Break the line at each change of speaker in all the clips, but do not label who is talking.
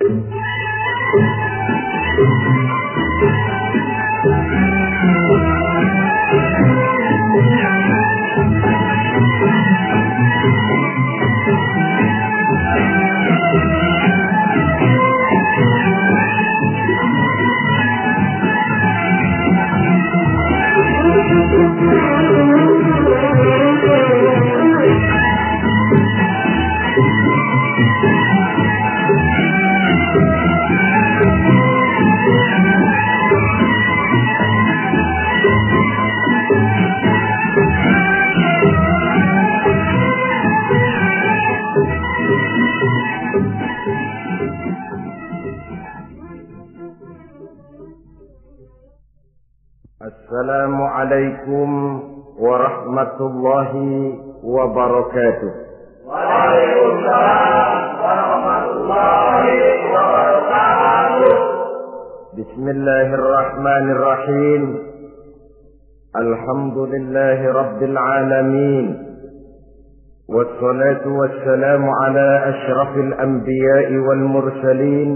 you. وبركاته.
وعليكم السلام ورحمة الله وبركاته
بسم الله الرحمن الرحيم. الحمد لله رب العالمين. والصلاة والسلام على أشرف الأنبياء والمرسلين.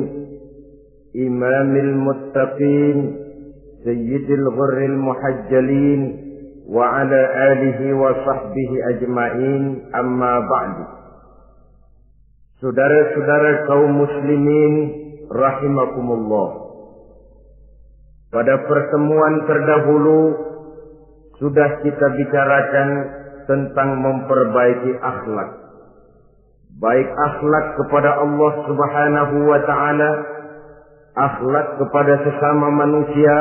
إمام المتقين سيد الغر المحجلين. وعلى آله وصحبه أجمعين أما بعد Saudara-saudara kaum muslimin rahimakumullah. Pada pertemuan terdahulu sudah kita bicarakan tentang memperbaiki akhlak. Baik akhlak kepada Allah Subhanahu wa taala, akhlak kepada sesama manusia,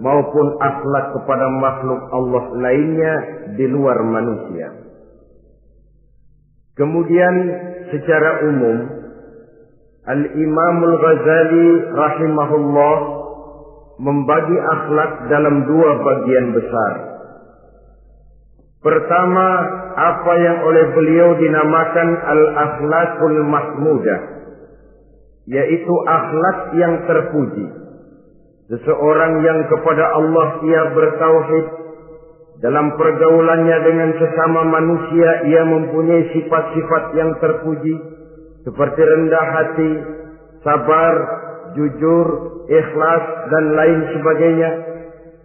maupun akhlak kepada makhluk Allah lainnya di luar manusia. Kemudian secara umum Al-Imamul Ghazali rahimahullah membagi akhlak dalam dua bagian besar. Pertama, apa yang oleh beliau dinamakan al-akhlakul mahmudah, yaitu akhlak yang terpuji. Seseorang yang kepada Allah ia bertauhid dalam pergaulannya dengan sesama manusia ia mempunyai sifat-sifat yang terpuji seperti rendah hati, sabar, jujur, ikhlas dan lain sebagainya.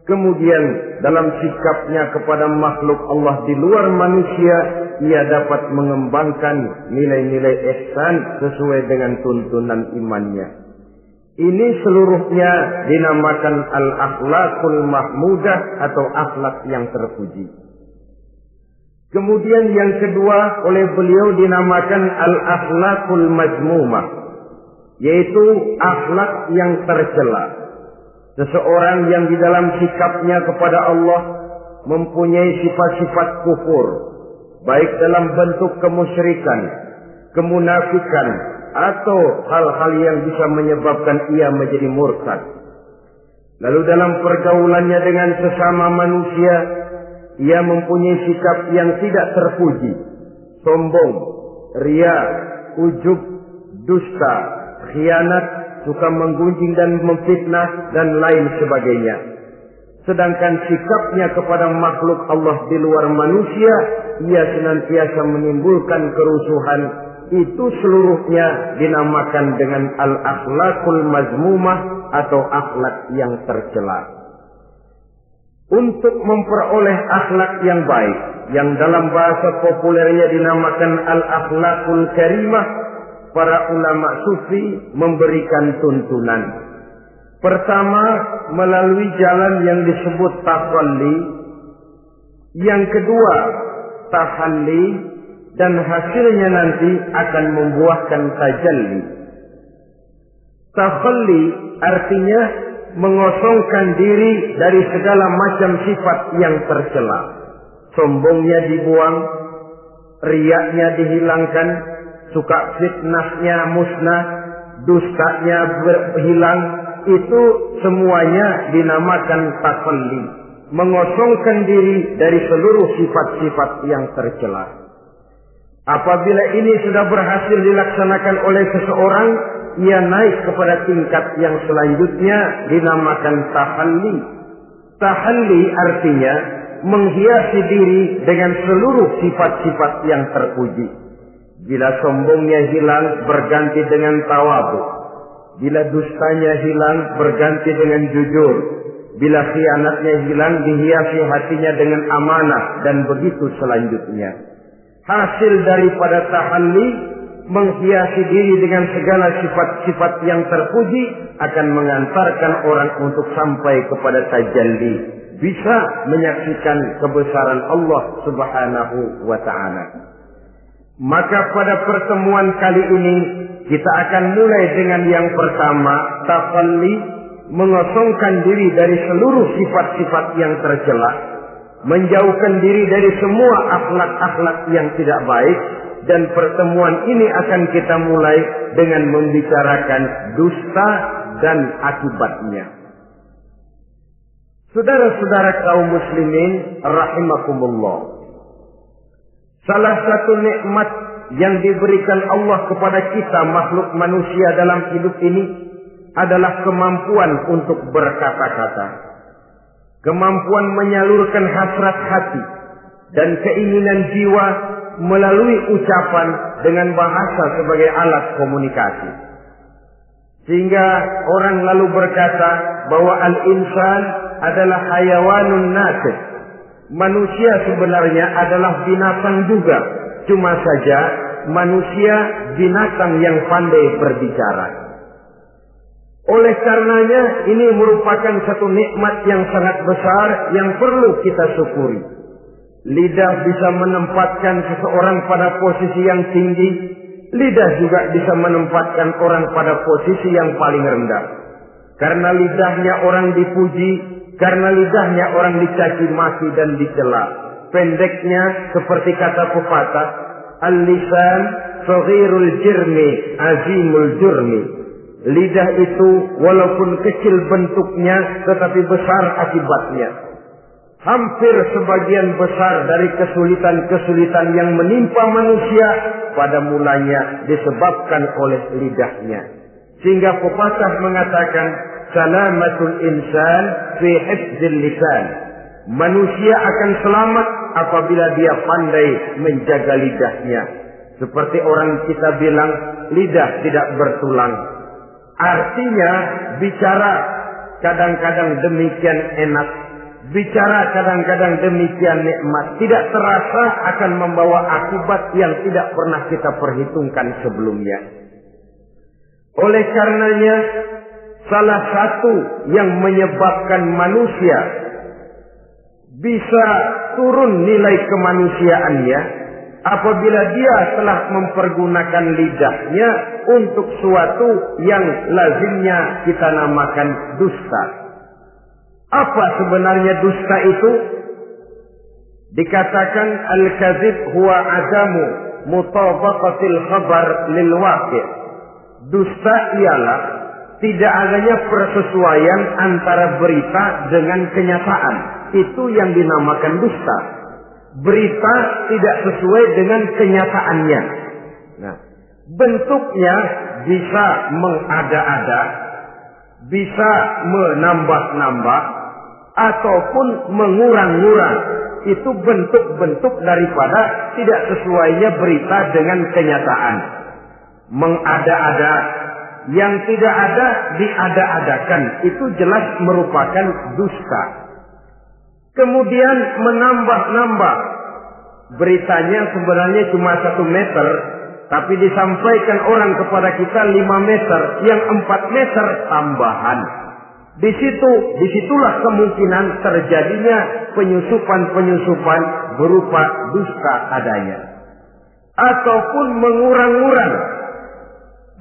Kemudian dalam sikapnya kepada makhluk Allah di luar manusia ia dapat mengembangkan nilai-nilai ihsan sesuai dengan tuntunan imannya. Ini seluruhnya dinamakan al-akhlakul mahmudah atau akhlak yang terpuji. Kemudian yang kedua oleh beliau dinamakan al-akhlakul majmumah. Yaitu akhlak yang tercela. Seseorang yang di dalam sikapnya kepada Allah mempunyai sifat-sifat kufur. Baik dalam bentuk kemusyrikan, kemunafikan, atau hal-hal yang bisa menyebabkan ia menjadi murtad. Lalu dalam pergaulannya dengan sesama manusia, ia mempunyai sikap yang tidak terpuji, sombong, ria, ujub, dusta, khianat, suka menggunjing dan memfitnah dan lain sebagainya. Sedangkan sikapnya kepada makhluk Allah di luar manusia, ia senantiasa menimbulkan kerusuhan itu seluruhnya dinamakan dengan al-akhlakul mazmumah atau akhlak yang tercela. Untuk memperoleh akhlak yang baik, yang dalam bahasa populernya dinamakan al-akhlakul karimah, para ulama sufi memberikan tuntunan. Pertama, melalui jalan yang disebut tahalli. Yang kedua, tahalli dan hasilnya nanti akan membuahkan tajalli. Takhalli artinya mengosongkan diri dari segala macam sifat yang tercela. Sombongnya dibuang, riaknya dihilangkan, suka fitnahnya musnah, dustanya berhilang, itu semuanya dinamakan takhalli. Mengosongkan diri dari seluruh sifat-sifat yang tercela. Apabila ini sudah berhasil dilaksanakan oleh seseorang, ia naik kepada tingkat yang selanjutnya dinamakan tahalli. Tahalli artinya menghiasi diri dengan seluruh sifat-sifat yang terpuji. Bila sombongnya hilang berganti dengan tawabu. Bila dustanya hilang berganti dengan jujur. Bila khianatnya hilang dihiasi hatinya dengan amanah dan begitu selanjutnya. Hasil daripada tahalli menghiasi diri dengan segala sifat-sifat yang terpuji akan mengantarkan orang untuk sampai kepada tajalli. Bisa menyaksikan kebesaran Allah subhanahu wa ta'ala. Maka pada pertemuan kali ini kita akan mulai dengan yang pertama, tafalli, mengosongkan diri dari seluruh sifat-sifat yang tercela, menjauhkan diri dari semua akhlak-akhlak yang tidak baik, dan pertemuan ini akan kita mulai dengan membicarakan dusta dan akibatnya. Saudara-saudara kaum muslimin rahimakumullah. Salah satu nikmat yang diberikan Allah kepada kita makhluk manusia dalam hidup ini adalah kemampuan untuk berkata-kata. Kemampuan menyalurkan hasrat hati dan keinginan jiwa melalui ucapan dengan bahasa sebagai alat komunikasi. Sehingga orang lalu berkata bahwa al-insan adalah hayawanun nasib. Manusia sebenarnya adalah binatang juga. Cuma saja manusia binatang yang pandai berbicara. Oleh karenanya ini merupakan satu nikmat yang sangat besar yang perlu kita syukuri. Lidah bisa menempatkan seseorang pada posisi yang tinggi. Lidah juga bisa menempatkan orang pada posisi yang paling rendah. Karena lidahnya orang dipuji, karena lidahnya orang dicaci maki dan dicela. Pendeknya seperti kata pepatah, al-lisan jirmi azimul jurmi. Lidah itu walaupun kecil bentuknya tetapi besar akibatnya. Hampir sebagian besar dari kesulitan-kesulitan yang menimpa manusia pada mulanya disebabkan oleh lidahnya. Sehingga pepatah mengatakan salamatul insan fi hifdzil lisan. Manusia akan selamat apabila dia pandai menjaga lidahnya. Seperti orang kita bilang lidah tidak bertulang. Artinya bicara kadang-kadang demikian enak Bicara kadang-kadang demikian nikmat tidak terasa akan membawa akibat yang tidak pernah kita perhitungkan sebelumnya. Oleh karenanya, salah satu yang menyebabkan manusia bisa turun nilai kemanusiaannya apabila dia telah mempergunakan lidahnya untuk suatu yang lazimnya kita namakan dusta. Apa sebenarnya dusta itu? Dikatakan al-kadzib huwa adamu mutabaqatil khabar lil waqi'. Dusta ialah tidak adanya persesuaian antara berita dengan kenyataan. Itu yang dinamakan dusta. Berita tidak sesuai dengan kenyataannya. Nah, bentuknya bisa mengada-ada, bisa menambah-nambah, ataupun mengurang-ngurang itu bentuk-bentuk daripada tidak sesuainya berita dengan kenyataan. Mengada-ada yang tidak ada diada-adakan itu jelas merupakan dusta. Kemudian menambah-nambah beritanya sebenarnya cuma satu meter tapi disampaikan orang kepada kita lima meter yang empat meter tambahan di situ, di situlah kemungkinan terjadinya penyusupan-penyusupan berupa dusta adanya. Ataupun mengurang-urang.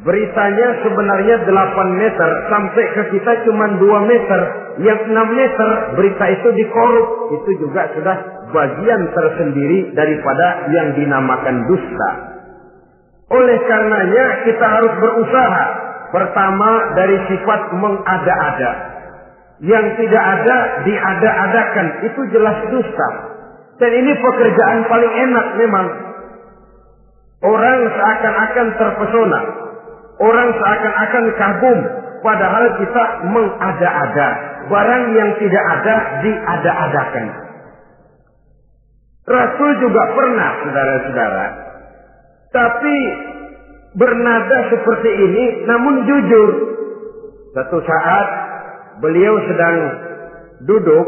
Beritanya sebenarnya 8 meter sampai ke kita cuma 2 meter. Yang 6 meter berita itu dikorup. Itu juga sudah bagian tersendiri daripada yang dinamakan dusta. Oleh karenanya kita harus berusaha Pertama dari sifat mengada-ada. Yang tidak ada diada-adakan. Itu jelas dusta. Dan ini pekerjaan paling enak memang. Orang seakan-akan terpesona. Orang seakan-akan kagum. Padahal kita mengada-ada. Barang yang tidak ada diada-adakan. Rasul juga pernah, saudara-saudara. Tapi bernada seperti ini namun jujur Satu saat beliau sedang duduk,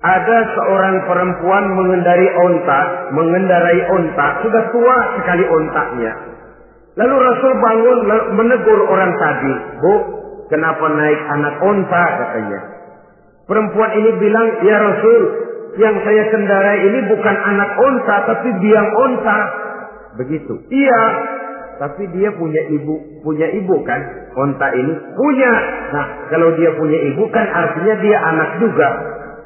ada seorang perempuan mengendarai onta, mengendarai onta, sudah tua sekali ontaknya. Lalu Rasul bangun menegur orang tadi, Bu, kenapa naik anak onta katanya. Perempuan ini bilang, ya Rasul, yang saya kendarai ini bukan anak onta, tapi biang onta. Begitu. Iya, tapi dia punya ibu, punya ibu kan? Onta ini punya. Nah, kalau dia punya ibu kan artinya dia anak juga.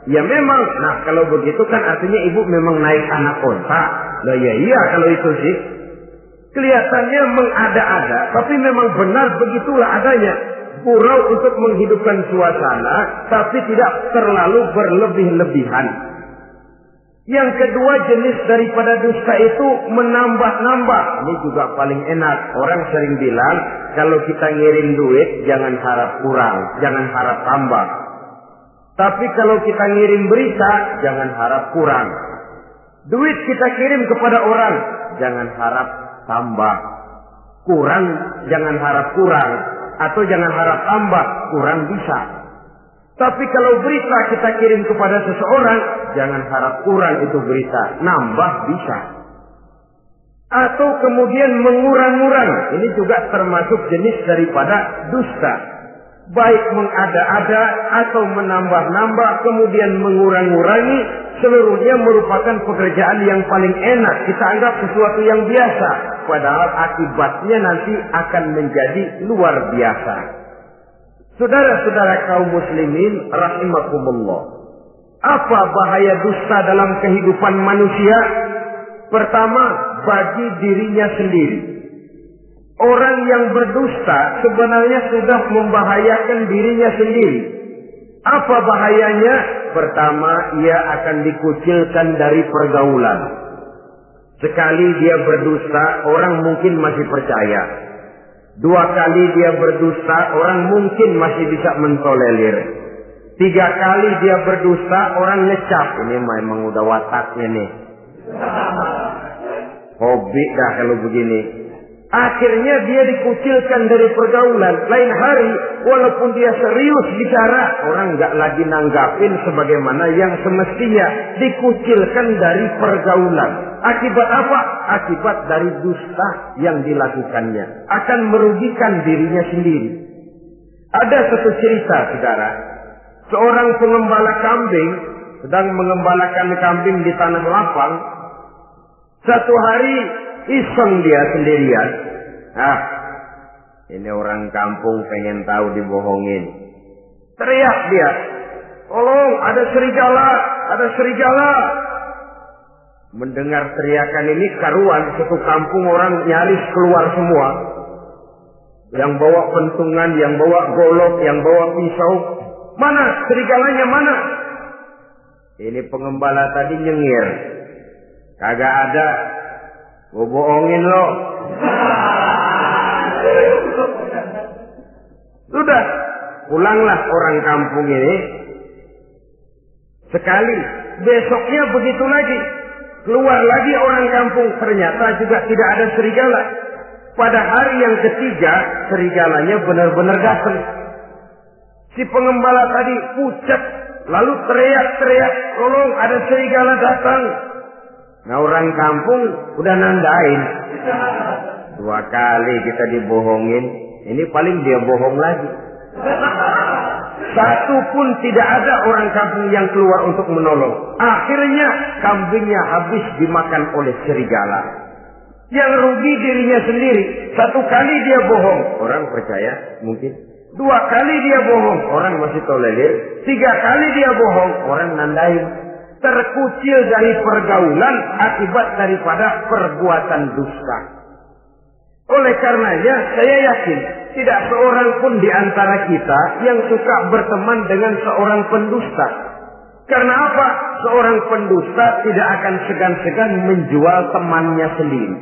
Ya memang. Nah, kalau begitu kan artinya ibu memang naik anak onta. Nah, ya iya kalau itu sih. Kelihatannya mengada-ada, tapi memang benar begitulah adanya. Purau untuk menghidupkan suasana, tapi tidak terlalu berlebih-lebihan. Yang kedua jenis daripada dusta itu menambah-nambah. Ini juga paling enak. Orang sering bilang, kalau kita ngirim duit, jangan harap kurang, jangan harap tambah. Tapi kalau kita ngirim berita, jangan harap kurang. Duit kita kirim kepada orang, jangan harap tambah. Kurang, jangan harap kurang. Atau jangan harap tambah, kurang bisa. Tapi kalau berita kita kirim kepada seseorang, jangan harap kurang itu berita, nambah bisa. Atau kemudian mengurang-urang, ini juga termasuk jenis daripada dusta. Baik mengada-ada atau menambah-nambah, kemudian mengurang-urangi, seluruhnya merupakan pekerjaan yang paling enak. Kita anggap sesuatu yang biasa, padahal akibatnya nanti akan menjadi luar biasa. Saudara-saudara kaum muslimin rahimakumullah. Apa bahaya dusta dalam kehidupan manusia? Pertama, bagi dirinya sendiri. Orang yang berdusta sebenarnya sudah membahayakan dirinya sendiri. Apa bahayanya? Pertama, ia akan dikucilkan dari pergaulan. Sekali dia berdusta, orang mungkin masih percaya. Dua kali dia berdusta, orang mungkin masih bisa mentolerir. Tiga kali dia berdusta, orang ngecap. Ini memang udah wataknya nih. Hobi dah kalau begini. Akhirnya dia dikucilkan dari pergaulan. Lain hari, walaupun dia serius bicara, orang nggak lagi nanggapin sebagaimana yang semestinya. Dikucilkan dari pergaulan. Akibat apa? Akibat dari dusta yang dilakukannya. Akan merugikan dirinya sendiri. Ada satu cerita, saudara. Seorang pengembala kambing sedang mengembalakan kambing di tanah lapang. Satu hari iseng dia sendirian. Ah, ini orang kampung pengen tahu dibohongin. Teriak dia. Tolong, ada serigala, ada serigala. Mendengar teriakan ini karuan satu kampung orang nyaris keluar semua. Yang bawa pentungan, yang bawa golok, yang bawa pisau. Mana serigalanya mana? Ini pengembala tadi nyengir. Kagak ada. Gue bohongin lo. Sudah. Pulanglah orang kampung ini. Sekali. Besoknya begitu lagi. Keluar lagi orang kampung. Ternyata juga tidak ada serigala. Pada hari yang ketiga, serigalanya benar-benar datang. Si pengembala tadi pucat. Lalu teriak-teriak. Tolong ada serigala datang. Nah orang kampung udah nandain. Dua kali kita dibohongin. Ini paling dia bohong lagi. Satu pun tidak ada orang kampung yang keluar untuk menolong. Akhirnya kambingnya habis dimakan oleh serigala. Yang rugi dirinya sendiri. Satu kali dia bohong. Orang percaya mungkin. Dua kali dia bohong. Orang masih tolerir. Tiga kali dia bohong. Orang nandain terkucil dari pergaulan akibat daripada perbuatan dusta. Oleh karenanya, saya yakin tidak seorang pun di antara kita yang suka berteman dengan seorang pendusta. Karena apa? Seorang pendusta tidak akan segan-segan menjual temannya sendiri.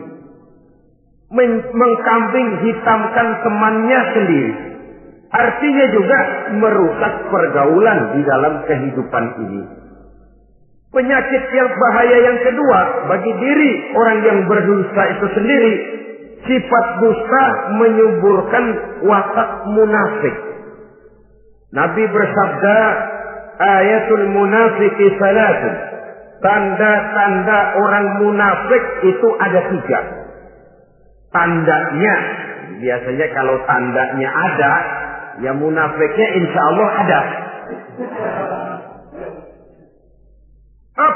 Men mengkambing hitamkan temannya sendiri. Artinya juga merusak pergaulan di dalam kehidupan ini. Penyakit yang bahaya yang kedua bagi diri orang yang berdusta itu sendiri. Sifat dusta menyuburkan watak munafik. Nabi bersabda, ayatul munafiki salatun. Tanda-tanda orang munafik itu ada tiga. Tandanya, biasanya kalau tandanya ada, ya munafiknya insya Allah ada.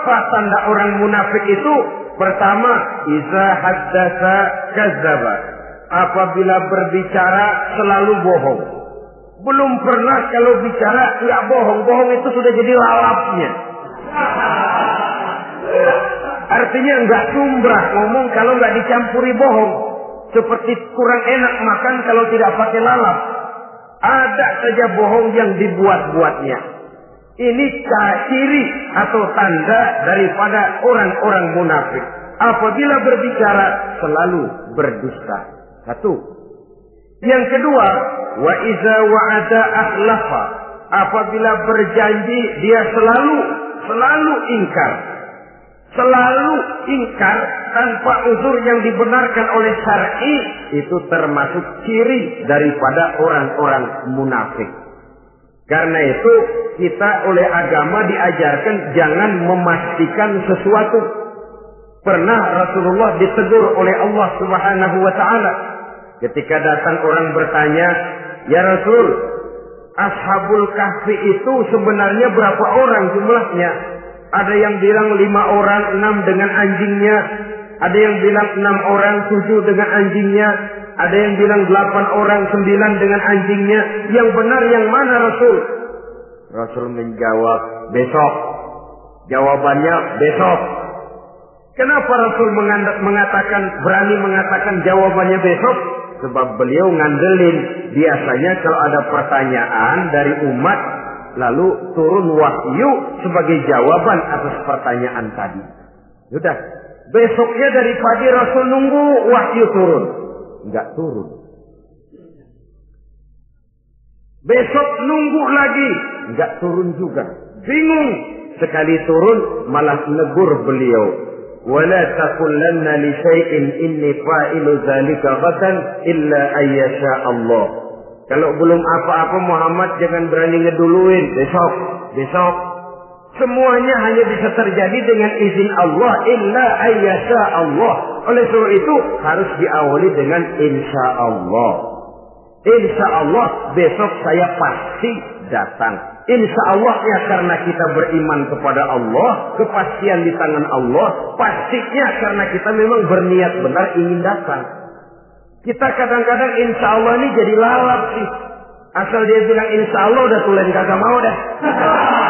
Apa tanda orang munafik itu? Pertama, iza haddasa kazaba. Apabila berbicara selalu bohong. Belum pernah kalau bicara tidak bohong. Bohong itu sudah jadi lalapnya. Artinya nggak sumbrah ngomong kalau nggak dicampuri bohong. Seperti kurang enak makan kalau tidak pakai lalap. Ada saja bohong yang dibuat-buatnya. Ini ciri atau tanda daripada orang-orang munafik. Apabila berbicara selalu berdusta. Satu. Yang kedua, wa iza wa'ada ahlafa. Apabila berjanji dia selalu selalu ingkar. Selalu ingkar tanpa uzur yang dibenarkan oleh syar'i itu termasuk ciri daripada orang-orang munafik. Karena itu kita oleh agama diajarkan jangan memastikan sesuatu. Pernah Rasulullah ditegur oleh Allah Subhanahu wa taala ketika datang orang bertanya, "Ya Rasul, Ashabul Kahfi itu sebenarnya berapa orang jumlahnya?" Ada yang bilang lima orang, enam dengan anjingnya. Ada yang bilang enam orang, tujuh dengan anjingnya. Ada yang bilang delapan orang, sembilan dengan anjingnya. Yang benar yang mana Rasul? Rasul menjawab, besok. Jawabannya besok. Kenapa Rasul mengatakan, berani mengatakan jawabannya besok? Sebab beliau ngandelin. Biasanya kalau ada pertanyaan dari umat, lalu turun wahyu sebagai jawaban atas pertanyaan tadi. Sudah. Besoknya dari pagi Rasul nunggu wahyu turun. Enggak turun. Besok nunggu lagi. Enggak turun juga. Bingung. Sekali turun malah negur beliau. ولا تقولن لشيء إني فاعل ذلك غدا إلا أن يشاء الله kalau belum apa-apa Muhammad jangan berani ngeduluin besok, besok. Semuanya hanya bisa terjadi dengan izin Allah illa ayyasha Allah. Oleh sebab itu harus diawali dengan insya Allah. Insya Allah besok saya pasti datang. Insya Allah ya karena kita beriman kepada Allah, kepastian di tangan Allah, pastinya karena kita memang berniat benar ingin datang. Kita kadang-kadang insya Allah ini jadi lalap sih. Asal dia bilang insya Allah udah tulen kagak mau dah.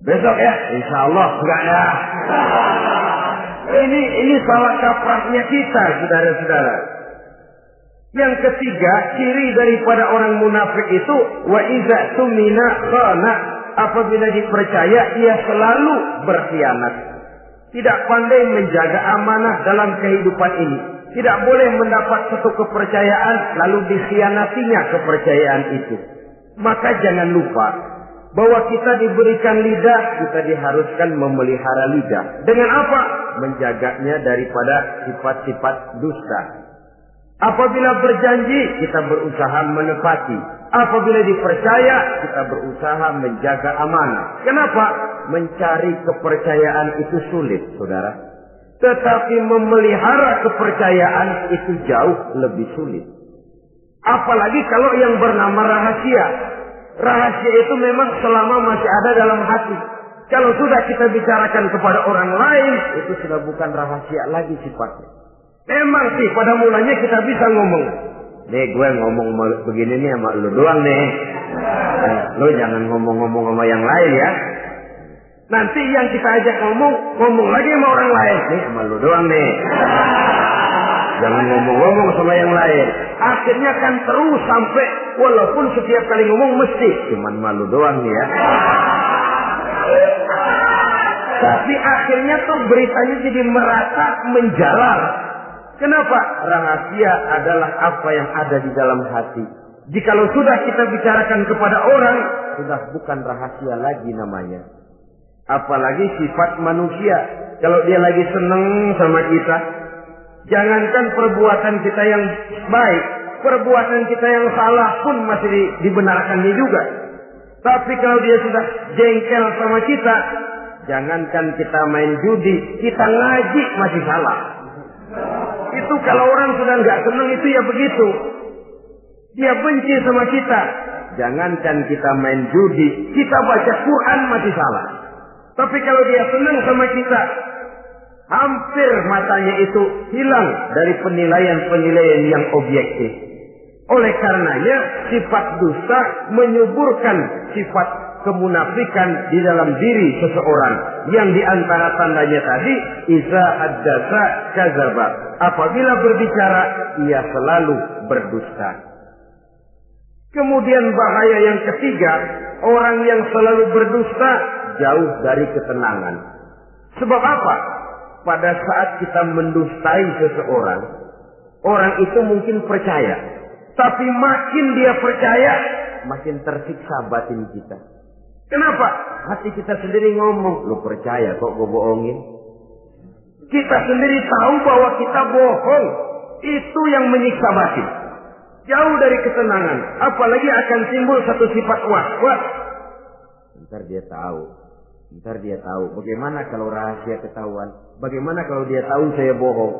Besok ya, insya Allah enggak ya. Ini ini salah kaprahnya kita, saudara-saudara. Yang ketiga, ciri daripada orang munafik itu wa iza tumina khana. Apabila dipercaya, ia selalu berkhianat. Tidak pandai menjaga amanah dalam kehidupan ini. Tidak boleh mendapat satu kepercayaan lalu dikhianatinya kepercayaan itu. Maka jangan lupa bahwa kita diberikan lidah, kita diharuskan memelihara lidah. Dengan apa? Menjaganya daripada sifat-sifat dusta. Apabila berjanji, kita berusaha menepati. Apabila dipercaya, kita berusaha menjaga amanah. Kenapa? Mencari kepercayaan itu sulit, saudara. Tetapi memelihara kepercayaan itu jauh lebih sulit. Apalagi kalau yang bernama rahasia. Rahasia itu memang selama masih ada dalam hati. Kalau sudah kita bicarakan kepada orang lain, itu sudah bukan rahasia lagi sifatnya. Memang sih pada mulanya kita bisa ngomong. Nih gue ngomong begini nih sama lu doang nih. Eh, lu jangan ngomong-ngomong sama yang lain ya. Nanti yang kita ajak ngomong, ngomong lagi sama orang lain. Nih sama lu doang nih. Jangan ngomong-ngomong sama yang lain. Akhirnya kan terus sampai walaupun setiap kali ngomong mesti cuman malu doang nih ya. Tapi akhirnya tuh beritanya jadi merata menjalar. Kenapa? Rahasia adalah apa yang ada di dalam hati. Jikalau sudah kita bicarakan kepada orang, sudah bukan rahasia lagi namanya. Apalagi sifat manusia. Kalau dia lagi seneng sama kita, jangankan perbuatan kita yang baik, perbuatan kita yang salah pun masih di, dibenarkannya juga. Tapi kalau dia sudah jengkel sama kita, jangankan kita main judi, kita ngaji masih salah. Itu kalau orang sudah nggak senang itu ya begitu. Dia benci sama kita. Jangankan kita main judi, kita baca Quran masih salah. Tapi kalau dia senang sama kita, hampir matanya itu hilang dari penilaian-penilaian yang objektif. Oleh karenanya sifat dusta menyuburkan sifat kemunafikan di dalam diri seseorang. Yang di antara tandanya tadi iza haddasa kazaba. Apabila berbicara ia selalu berdusta. Kemudian bahaya yang ketiga orang yang selalu berdusta jauh dari ketenangan. Sebab apa pada saat kita mendustai seseorang orang itu mungkin percaya tapi makin dia percaya makin tersiksa batin kita Kenapa? Hati kita sendiri ngomong, lu percaya kok gue bohongin? Kita sendiri tahu bahwa kita bohong. Itu yang menyiksa batin. Jauh dari ketenangan. Apalagi akan timbul satu sifat was-was. Ntar dia tahu. Ntar dia tahu. Bagaimana kalau rahasia ketahuan? Bagaimana kalau dia tahu saya bohong?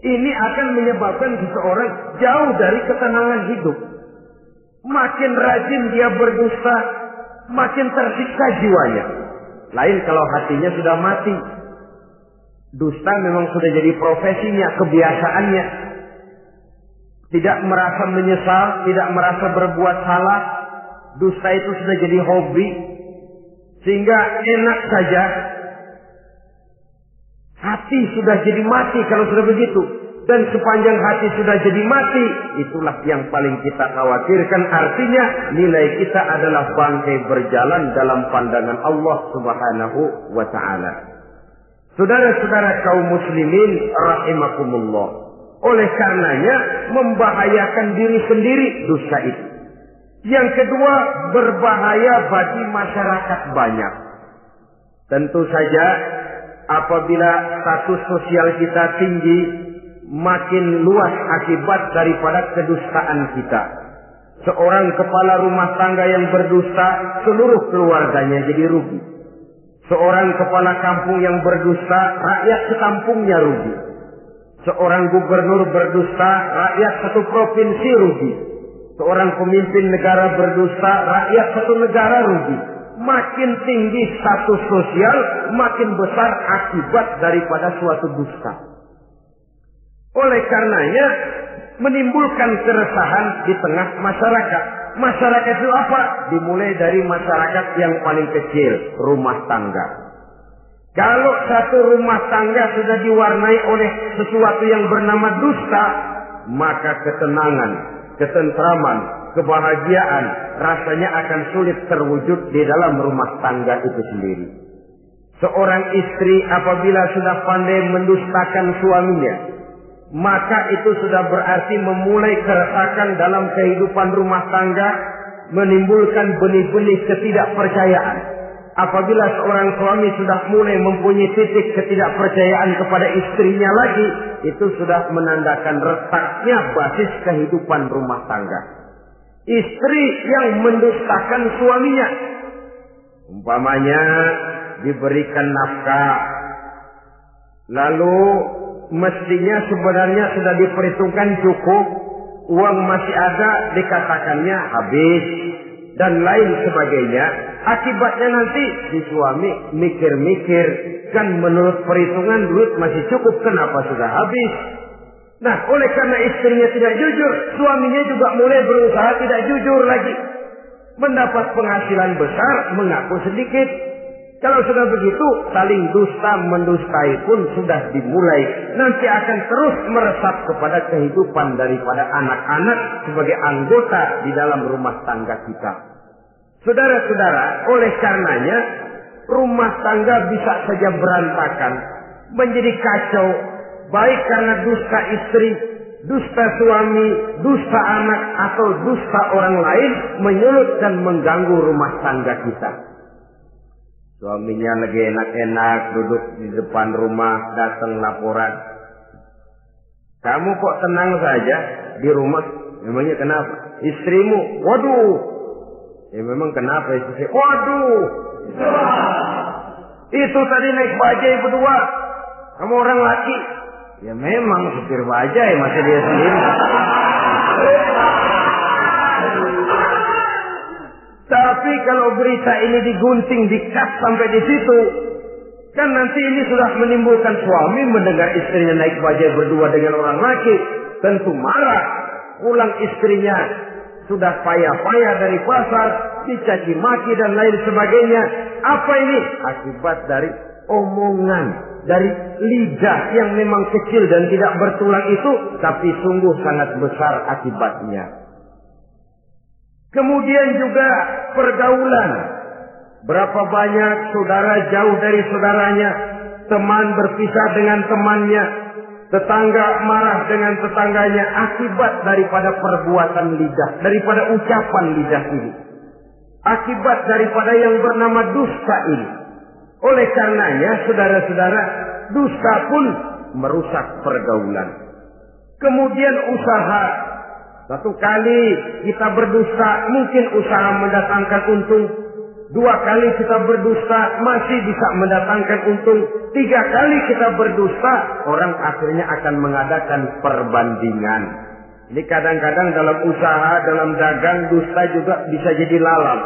Ini akan menyebabkan seseorang jauh dari ketenangan hidup. Makin rajin dia berdusta, makin tersiksa jiwanya. Lain kalau hatinya sudah mati. Dusta memang sudah jadi profesinya, kebiasaannya. Tidak merasa menyesal, tidak merasa berbuat salah. Dusta itu sudah jadi hobi. Sehingga enak saja. Hati sudah jadi mati kalau sudah begitu dan sepanjang hati sudah jadi mati, itulah yang paling kita khawatirkan. Artinya nilai kita adalah bangkai berjalan dalam pandangan Allah Subhanahu wa taala. Saudara-saudara kaum muslimin rahimakumullah. Oleh karenanya membahayakan diri sendiri dosa itu. Yang kedua berbahaya bagi masyarakat banyak. Tentu saja apabila status sosial kita tinggi, makin luas akibat daripada kedustaan kita. Seorang kepala rumah tangga yang berdusta, seluruh keluarganya jadi rugi. Seorang kepala kampung yang berdusta, rakyat sekampungnya rugi. Seorang gubernur berdusta, rakyat satu provinsi rugi. Seorang pemimpin negara berdusta, rakyat satu negara rugi. Makin tinggi status sosial, makin besar akibat daripada suatu dusta. Oleh karenanya menimbulkan keresahan di tengah masyarakat. Masyarakat itu apa? Dimulai dari masyarakat yang paling kecil, rumah tangga. Kalau satu rumah tangga sudah diwarnai oleh sesuatu yang bernama dusta, maka ketenangan, ketentraman, kebahagiaan rasanya akan sulit terwujud di dalam rumah tangga itu sendiri. Seorang istri apabila sudah pandai mendustakan suaminya, maka itu sudah berarti memulai keretakan dalam kehidupan rumah tangga, menimbulkan benih-benih ketidakpercayaan. Apabila seorang suami sudah mulai mempunyai titik ketidakpercayaan kepada istrinya lagi, itu sudah menandakan retaknya basis kehidupan rumah tangga. Istri yang mendustakan suaminya, umpamanya diberikan nafkah, lalu mestinya sebenarnya sudah diperhitungkan cukup, uang masih ada, dikatakannya habis, dan lain sebagainya. Akibatnya nanti si suami mikir-mikir, kan menurut perhitungan duit masih cukup, kenapa sudah habis? Nah, oleh karena istrinya tidak jujur, suaminya juga mulai berusaha tidak jujur lagi. Mendapat penghasilan besar, mengaku sedikit, kalau sudah begitu, saling dusta mendustai pun sudah dimulai. Nanti akan terus meresap kepada kehidupan daripada anak-anak sebagai anggota di dalam rumah tangga kita. Saudara-saudara, oleh karenanya rumah tangga bisa saja berantakan, menjadi kacau, baik karena dusta istri, dusta suami, dusta anak, atau dusta orang lain menyulut dan mengganggu rumah tangga kita. Suaminya lagi enak-enak duduk di depan rumah, datang laporan. Kamu kok tenang saja di rumah? Memangnya kenapa? Istrimu, waduh. Ya memang kenapa istri? Waduh. Itu tadi naik bajai berdua. Kamu orang laki. Ya memang supir bajai masih dia sendiri. Tapi kalau berita ini digunting, dikat sampai di situ, kan nanti ini sudah menimbulkan suami mendengar istrinya naik bajai berdua dengan orang laki, tentu marah. Pulang istrinya sudah payah-payah dari pasar, dicaci maki dan lain sebagainya. Apa ini? Akibat dari omongan, dari lidah yang memang kecil dan tidak bertulang itu, tapi sungguh sangat besar akibatnya. Kemudian juga pergaulan. Berapa banyak saudara jauh dari saudaranya, teman berpisah dengan temannya, tetangga marah dengan tetangganya akibat daripada perbuatan lidah, daripada ucapan lidah ini. Akibat daripada yang bernama dusta ini. Oleh karenanya, saudara-saudara, dusta pun merusak pergaulan. Kemudian usaha satu kali kita berdusta, mungkin usaha mendatangkan untung. Dua kali kita berdusta, masih bisa mendatangkan untung. Tiga kali kita berdusta, orang akhirnya akan mengadakan perbandingan. Ini kadang-kadang dalam usaha, dalam dagang, dusta juga bisa jadi lalat.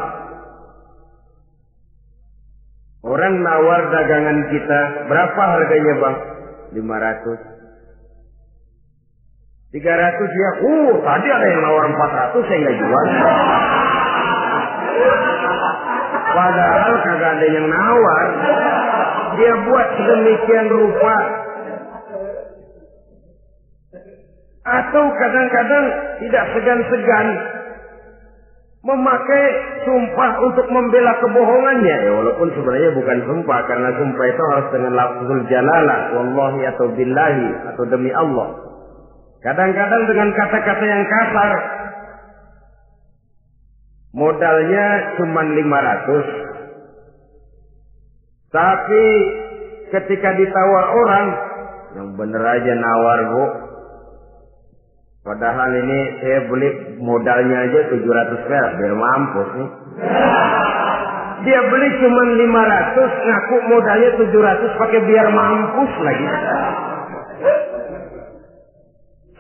Orang nawar dagangan kita, berapa harganya bang? 500. 300 ya, uh tadi ada yang nawar 400 saya nggak jual. Padahal kagak ada yang nawar. Dia buat sedemikian rupa. Atau kadang-kadang tidak segan-segan memakai sumpah untuk membela kebohongannya. Ya, walaupun sebenarnya bukan sumpah karena sumpah itu harus dengan lafzul jalalah, wallahi atau billahi atau demi Allah. Kadang-kadang dengan kata-kata yang kasar. Modalnya cuma 500. Tapi ketika ditawar orang, yang bener aja nawar bu. Padahal ini saya beli modalnya aja 700 perak biar mampus nih. Dia beli cuma 500, ngaku modalnya 700 pakai biar mampus lagi.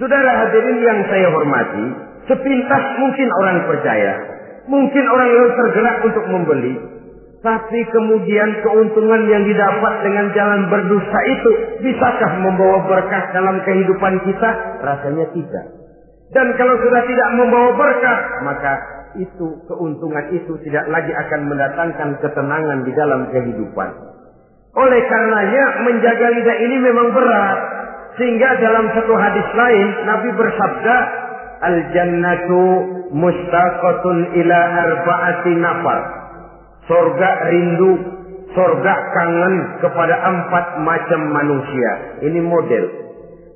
Saudara hadirin yang saya hormati, sepintas mungkin orang percaya, mungkin orang lain tergerak untuk membeli, tapi kemudian keuntungan yang didapat dengan jalan berdusta itu bisakah membawa berkah dalam kehidupan kita? Rasanya tidak. Dan kalau sudah tidak membawa berkah, maka itu keuntungan itu tidak lagi akan mendatangkan ketenangan di dalam kehidupan. Oleh karenanya menjaga lidah ini memang berat. Sehingga dalam satu hadis lain Nabi bersabda, "Al jannatu mustaqatun ila arba'ati nafar." Surga rindu, surga kangen kepada empat macam manusia. Ini model.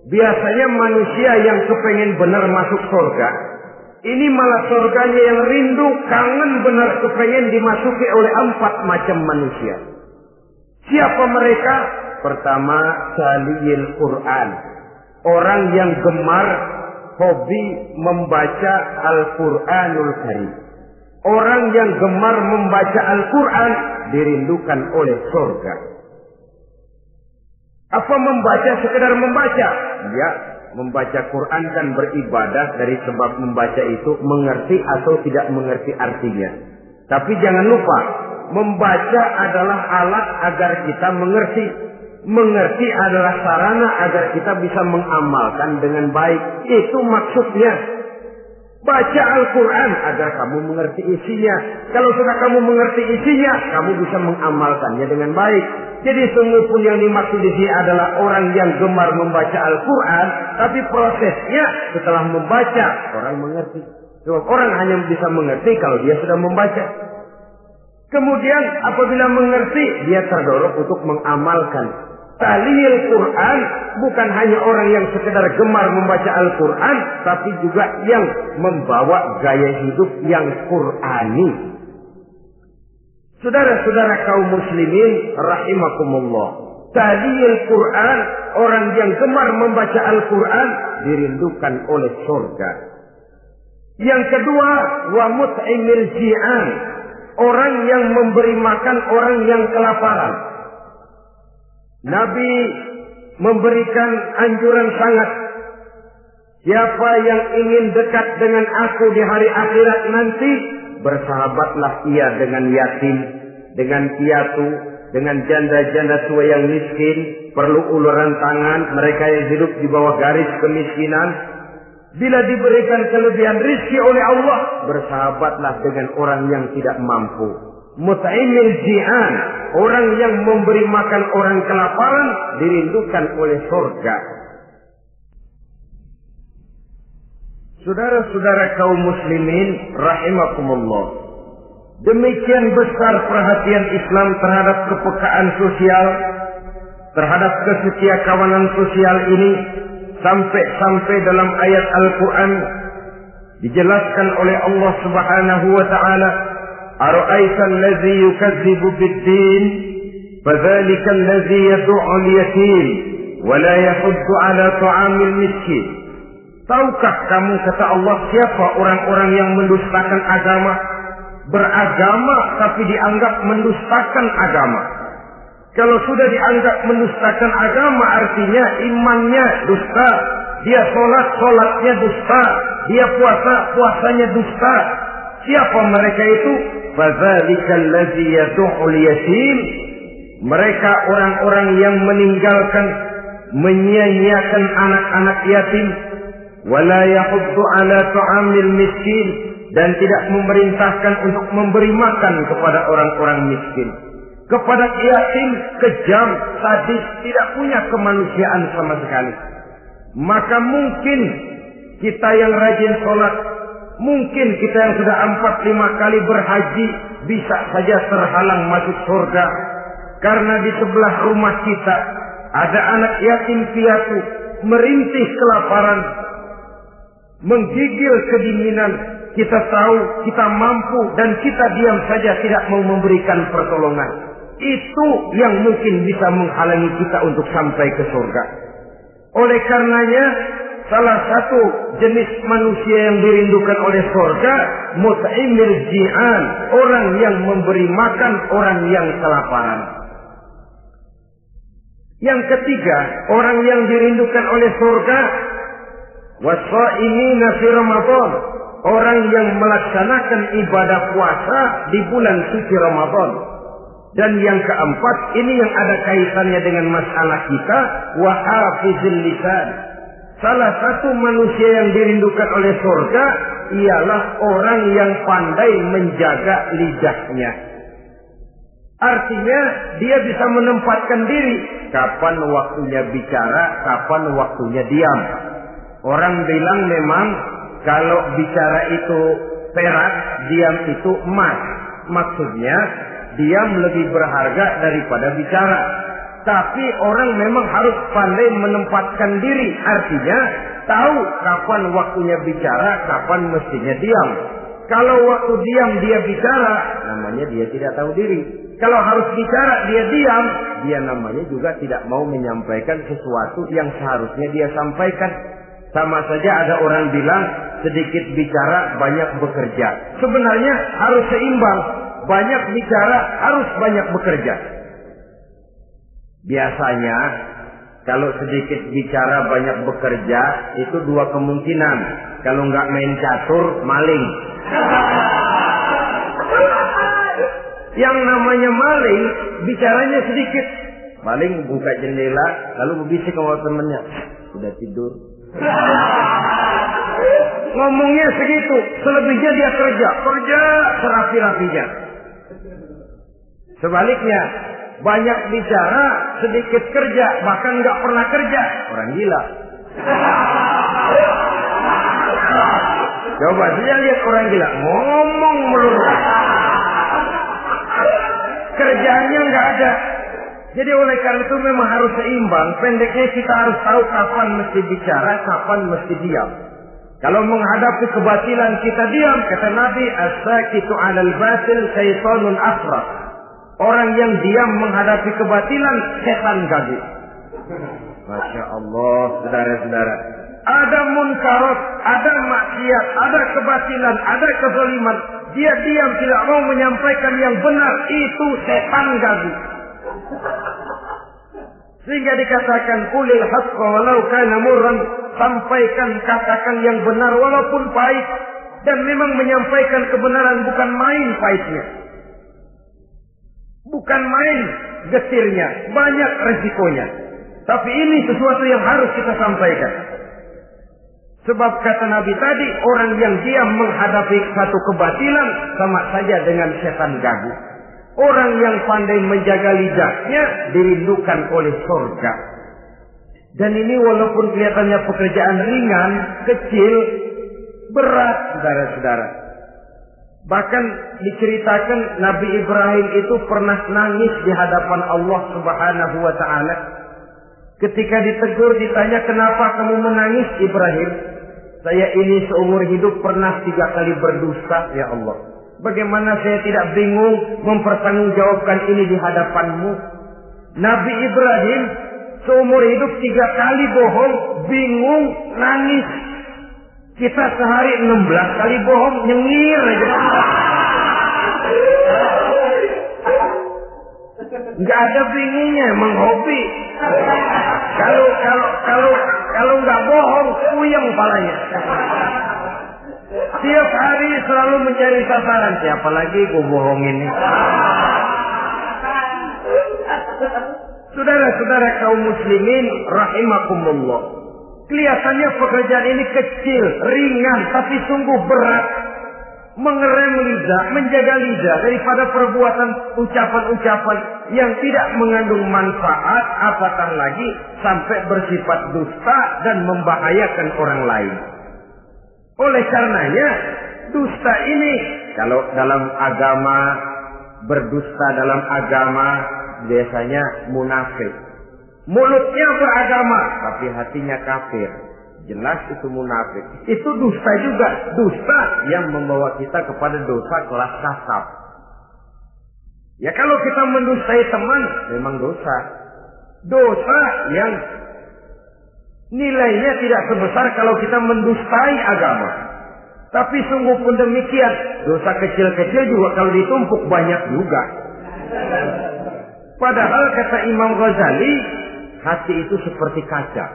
Biasanya manusia yang kepengen benar masuk surga, ini malah surganya yang rindu, kangen benar kepengen dimasuki oleh empat macam manusia. Siapa mereka? Pertama, saliyil Quran. Orang yang gemar hobi membaca Al-Quranul Karim. Orang yang gemar membaca Al-Quran dirindukan oleh surga. Apa membaca sekedar membaca? Ya, membaca Quran dan beribadah dari sebab membaca itu mengerti atau tidak mengerti artinya. Tapi jangan lupa, membaca adalah alat agar kita mengerti mengerti adalah sarana agar kita bisa mengamalkan dengan baik. Itu maksudnya. Baca Al-Quran agar kamu mengerti isinya. Kalau sudah kamu mengerti isinya, kamu bisa mengamalkannya dengan baik. Jadi sungguh pun yang dimaksud di sini adalah orang yang gemar membaca Al-Quran, tapi prosesnya setelah membaca orang mengerti. Sebab orang hanya bisa mengerti kalau dia sudah membaca. Kemudian apabila mengerti, dia terdorong untuk mengamalkan Talil Quran bukan hanya orang yang sekedar gemar membaca Al-Quran, tapi juga yang membawa gaya hidup yang Qurani. Saudara-saudara kaum muslimin rahimakumullah. Talil Quran, orang yang gemar membaca Al-Quran dirindukan oleh surga. Yang kedua, wa mut'imil ji'an. Orang yang memberi makan orang yang kelaparan. Nabi memberikan anjuran sangat. Siapa yang ingin dekat dengan aku di hari akhirat nanti, bersahabatlah ia dengan yatim, dengan piatu, dengan janda-janda tua yang miskin, perlu uluran tangan, mereka yang hidup di bawah garis kemiskinan. Bila diberikan kelebihan rizki oleh Allah, bersahabatlah dengan orang yang tidak mampu. Mut'imil ji'an, orang yang memberi makan orang kelaparan, dirindukan oleh surga. Saudara-saudara kaum muslimin, rahimakumullah. Demikian besar perhatian Islam terhadap kepekaan sosial, terhadap kesetia kawanan sosial ini, sampai-sampai dalam ayat Al-Quran dijelaskan oleh Allah Subhanahu wa taala أرأيت الذي يكذب بالدين فذلك الذي يدعو اليتيم ولا يحض على طعام المسكين Tahukah kamu kata Allah siapa orang-orang yang mendustakan agama beragama tapi dianggap mendustakan agama kalau sudah dianggap mendustakan agama artinya imannya dusta dia sholat sholatnya dusta dia puasa puasanya dusta siapa mereka itu Yatim. Mereka orang-orang yang meninggalkan menyia-nyiakan anak-anak yatim wala yahuddu ala ta'amil miskin dan tidak memerintahkan untuk memberi makan kepada orang-orang miskin. Kepada yatim kejam, sadis, tidak punya kemanusiaan sama sekali. Maka mungkin kita yang rajin sholat, Mungkin kita yang sudah empat lima kali berhaji bisa saja terhalang masuk surga. Karena di sebelah rumah kita ada anak yatim piatu merintih kelaparan. Menggigil kedinginan. Kita tahu kita mampu dan kita diam saja tidak mau memberikan pertolongan. Itu yang mungkin bisa menghalangi kita untuk sampai ke surga. Oleh karenanya Salah satu jenis manusia yang dirindukan oleh surga, mut'imil ji'an, orang yang memberi makan orang yang kelaparan. Yang ketiga, orang yang dirindukan oleh surga, wasa'imina fi Ramadan, orang yang melaksanakan ibadah puasa di bulan suci Ramadan. Dan yang keempat, ini yang ada kaitannya dengan masalah kita, wa lisan, Salah satu manusia yang dirindukan oleh surga ialah orang yang pandai menjaga lidahnya. Artinya dia bisa menempatkan diri kapan waktunya bicara, kapan waktunya diam. Orang bilang memang kalau bicara itu perak, diam itu emas. Maksudnya diam lebih berharga daripada bicara. Tapi orang memang harus pandai menempatkan diri. Artinya tahu kapan waktunya bicara, kapan mestinya diam. Kalau waktu diam dia bicara, namanya dia tidak tahu diri. Kalau harus bicara dia diam, dia namanya juga tidak mau menyampaikan sesuatu yang seharusnya dia sampaikan. Sama saja ada orang bilang sedikit bicara banyak bekerja. Sebenarnya harus seimbang. Banyak bicara harus banyak bekerja. Biasanya kalau sedikit bicara banyak bekerja itu dua kemungkinan. Kalau nggak main catur, maling. Yang namanya maling, bicaranya sedikit. Maling buka jendela, lalu berbisik sama temennya. Udah tidur. Ngomongnya segitu, selebihnya dia kerja. Kerja serapi-rapinya. Sebaliknya, banyak bicara, sedikit kerja, bahkan nggak pernah kerja. Orang gila. Coba saja lihat orang gila, ngomong melulu. Kerjanya nggak ada. Jadi oleh karena itu memang harus seimbang. Pendeknya kita harus tahu kapan mesti bicara, kapan mesti diam. Kalau menghadapi kebatilan kita diam, kata Nabi, as-sakitu 'alal batil syaitanun afrah. Orang yang diam menghadapi kebatilan, setan gagu. Masya Allah, saudara-saudara. ada munkarat, ada maksiat, ada kebatilan, ada kezaliman. Dia diam tidak mau menyampaikan yang benar. Itu setan gagu. Sehingga dikatakan kulil haqqa walau kana murran. Sampaikan katakan yang benar walaupun pahit. Dan memang menyampaikan kebenaran bukan main pahitnya. Bukan main getirnya. Banyak resikonya. Tapi ini sesuatu yang harus kita sampaikan. Sebab kata Nabi tadi, orang yang diam menghadapi satu kebatilan sama saja dengan setan gagu. Orang yang pandai menjaga lidahnya dirindukan oleh surga. Dan ini walaupun kelihatannya pekerjaan ringan, kecil, berat, saudara-saudara. Bahkan diceritakan Nabi Ibrahim itu pernah nangis di hadapan Allah Subhanahu wa taala. Ketika ditegur ditanya kenapa kamu menangis Ibrahim? Saya ini seumur hidup pernah tiga kali berdusta ya Allah. Bagaimana saya tidak bingung mempertanggungjawabkan ini di hadapanmu? Nabi Ibrahim seumur hidup tiga kali bohong, bingung, nangis. Kita sehari 16 kali bohong, nyengir aja. Nggak ada bingungnya, emang hobi. Kalau kalau kalau kalau nggak bohong, puyeng palanya. Tiap hari selalu mencari sasaran. Siapa lagi gue bohongin? Saudara-saudara kaum muslimin rahimakumullah. Kelihatannya pekerjaan ini kecil, ringan, tapi sungguh berat. Mengerem lidah, menjaga lidah daripada perbuatan ucapan-ucapan yang tidak mengandung manfaat, apatah lagi sampai bersifat dusta dan membahayakan orang lain. Oleh karenanya, dusta ini kalau dalam agama berdusta dalam agama biasanya munafik. Mulutnya beragama, tapi hatinya kafir. Jelas itu munafik. Itu dusta juga. Dusta yang membawa kita kepada dosa kelas kasar. Ya kalau kita mendustai teman, memang dosa. Dosa yang nilainya tidak sebesar kalau kita mendustai agama. Tapi sungguh pun demikian, dosa kecil-kecil juga kalau ditumpuk banyak juga. Padahal kata Imam Ghazali, hati itu seperti kaca.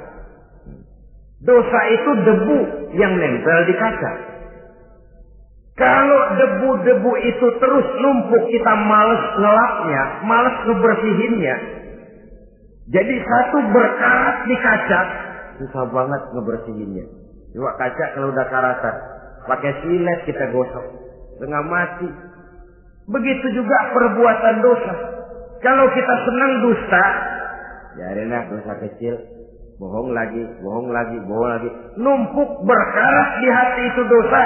Dosa itu debu yang nempel di kaca. Kalau debu-debu itu terus numpuk, kita males ngelapnya, males ngebersihinnya. Jadi satu berkarat di kaca, susah banget ngebersihinnya. Coba kaca kalau udah karatan, pakai silet kita gosok, setengah mati. Begitu juga perbuatan dosa. Kalau kita senang dusta, ya dosa kecil, bohong lagi, bohong lagi, bohong lagi. Numpuk berkarat di hati itu dosa.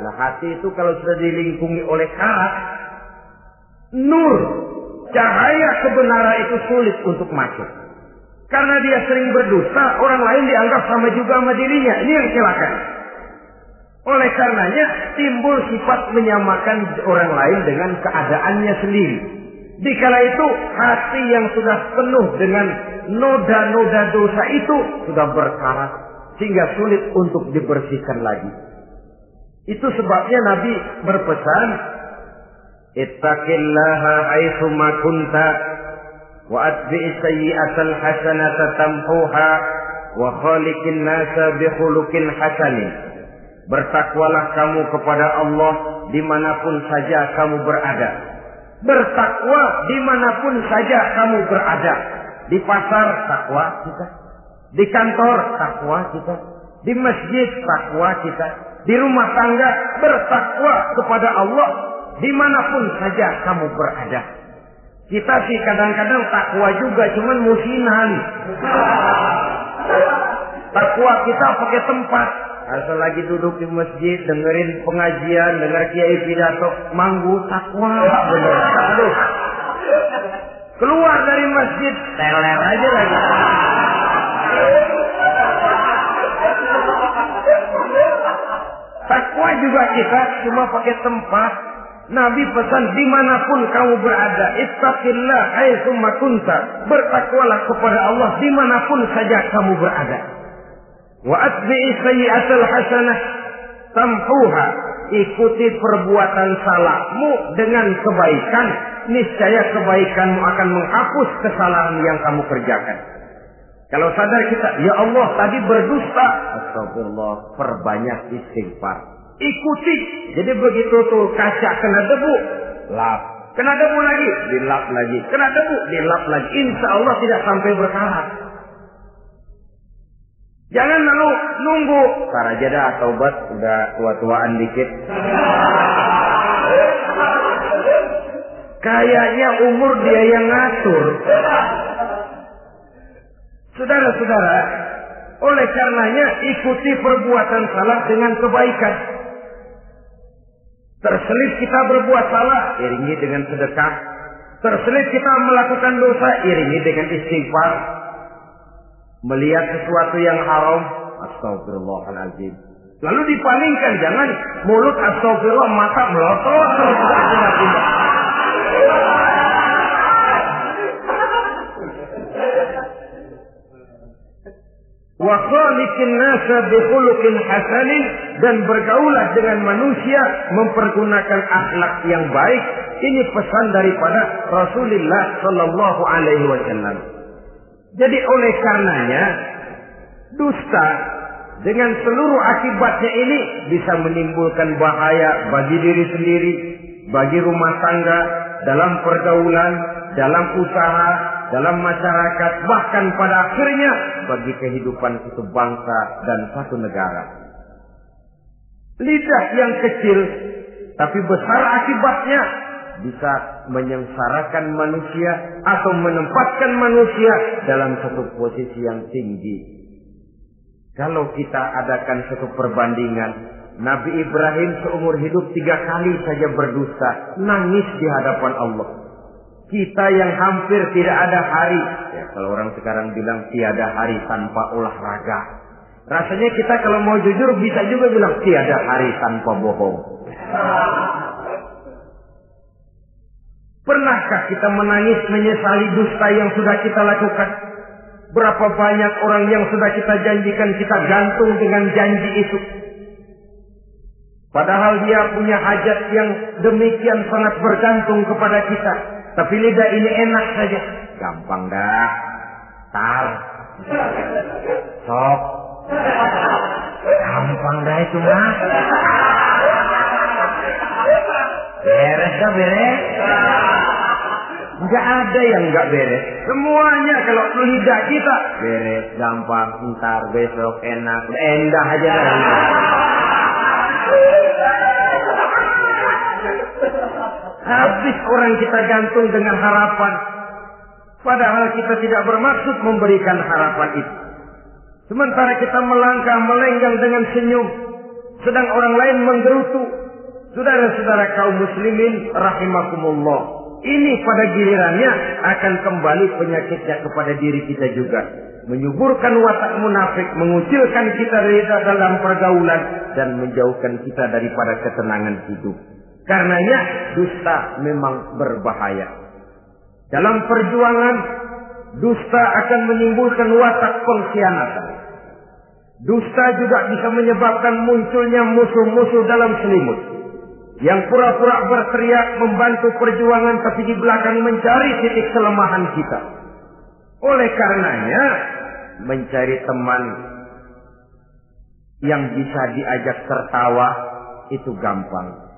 Nah hati itu kalau sudah dilingkungi oleh karat, nur, cahaya kebenaran itu sulit untuk masuk. Karena dia sering berdusta, orang lain dianggap sama juga sama dirinya. Ini yang celaka. Oleh karenanya timbul sifat menyamakan orang lain dengan keadaannya sendiri. Dikala itu hati yang sudah penuh dengan noda-noda dosa itu sudah berkarat sehingga sulit untuk dibersihkan lagi. Itu sebabnya Nabi berpesan, "Ittaqillaha aitsu ma kunta wa atbi'is sayyi'atal hasanata tamhuha wa khaliqin nasa bi khuluqin hasanin." Bertakwalah kamu kepada Allah di mana pun saja kamu berada. Bertakwa di mana pun saja kamu berada. Di pasar takwa kita. Di kantor takwa kita. Di masjid takwa kita. Di rumah tangga bertakwa kepada Allah. Di mana pun saja kamu berada. Kita sih kadang-kadang takwa juga cuman musinan. Takwa kita pakai tempat. Asal lagi duduk di masjid, dengerin pengajian, denger kiai pidato, manggu takwa bener. Aduh. Keluar dari masjid, teler aja lagi. Takwa juga kita cuma pakai tempat. Nabi pesan di mana pun kamu berada, ittaqillah haitsumma kunta. Bertakwalah kepada Allah di mana pun saja kamu berada. Wa atbi'i sayyi'atal hasanah tamhuha. Ikuti perbuatan salahmu dengan kebaikan. Niscaya kebaikanmu akan menghapus kesalahan yang kamu kerjakan. Kalau sadar kita, ya Allah tadi berdusta. Astagfirullah, perbanyak istighfar. Ikuti. Jadi begitu tuh kaca kena debu, lap. Kena debu lagi, dilap lagi. Kena debu, dilap lagi. Insya Allah tidak sampai berkarat. Jangan lalu nunggu. Ntar aja dah taubat, udah tua-tuaan dikit. Kayaknya umur dia yang ngatur. Saudara-saudara, oleh karenanya ikuti perbuatan salah dengan kebaikan. Terselip kita berbuat salah, iringi dengan sedekah. Terselip kita melakukan dosa, iringi dengan istighfar. Melihat sesuatu yang haram, astagfirullahaladzim. Lalu dipalingkan, jangan mulut astagfirullah, mata melotot. Terus nasa bikhuluqin hasanin dan bergaulah dengan manusia mempergunakan akhlak yang baik. Ini pesan daripada Rasulullah sallallahu alaihi wasallam jadi oleh karenanya dusta dengan seluruh akibatnya ini bisa menimbulkan bahaya bagi diri sendiri bagi rumah tangga dalam pergaulan dalam usaha dalam masyarakat, bahkan pada akhirnya bagi kehidupan satu bangsa dan satu negara. Lidah yang kecil tapi besar akibatnya bisa menyengsarakan manusia atau menempatkan manusia dalam satu posisi yang tinggi. Kalau kita adakan satu perbandingan, Nabi Ibrahim seumur hidup tiga kali saja berdusta, nangis di hadapan Allah. Kita yang hampir tidak ada hari. Ya, kalau orang sekarang bilang tiada hari tanpa olahraga. Rasanya kita kalau mau jujur bisa juga bilang tiada hari tanpa bohong. Pernahkah kita menangis menyesali dusta yang sudah kita lakukan? Berapa banyak orang yang sudah kita janjikan kita gantung dengan janji itu. Padahal dia punya hajat yang demikian sangat bergantung kepada kita. Tapi lidah ini enak saja. Gampang dah. Tar. Sok. Gampang dah itu mah. Beres dah beres. Enggak ada yang enggak beres. Semuanya kalau lidah kita beres, gampang, ntar, besok, enak, endah aja dah. Habis orang kita gantung dengan harapan. Padahal kita tidak bermaksud memberikan harapan itu. Sementara kita melangkah melenggang dengan senyum. Sedang orang lain menggerutu. Saudara-saudara kaum muslimin rahimakumullah. Ini pada gilirannya akan kembali penyakitnya kepada diri kita juga. Menyuburkan watak munafik, mengucilkan kita dari dalam pergaulan dan menjauhkan kita daripada ketenangan hidup. Karenanya dusta memang berbahaya. Dalam perjuangan, dusta akan menimbulkan watak pengkhianatan. Dusta juga bisa menyebabkan munculnya musuh-musuh dalam selimut. Yang pura-pura berteriak membantu perjuangan tapi di belakang mencari titik kelemahan kita. Oleh karenanya, mencari teman yang bisa diajak tertawa itu gampang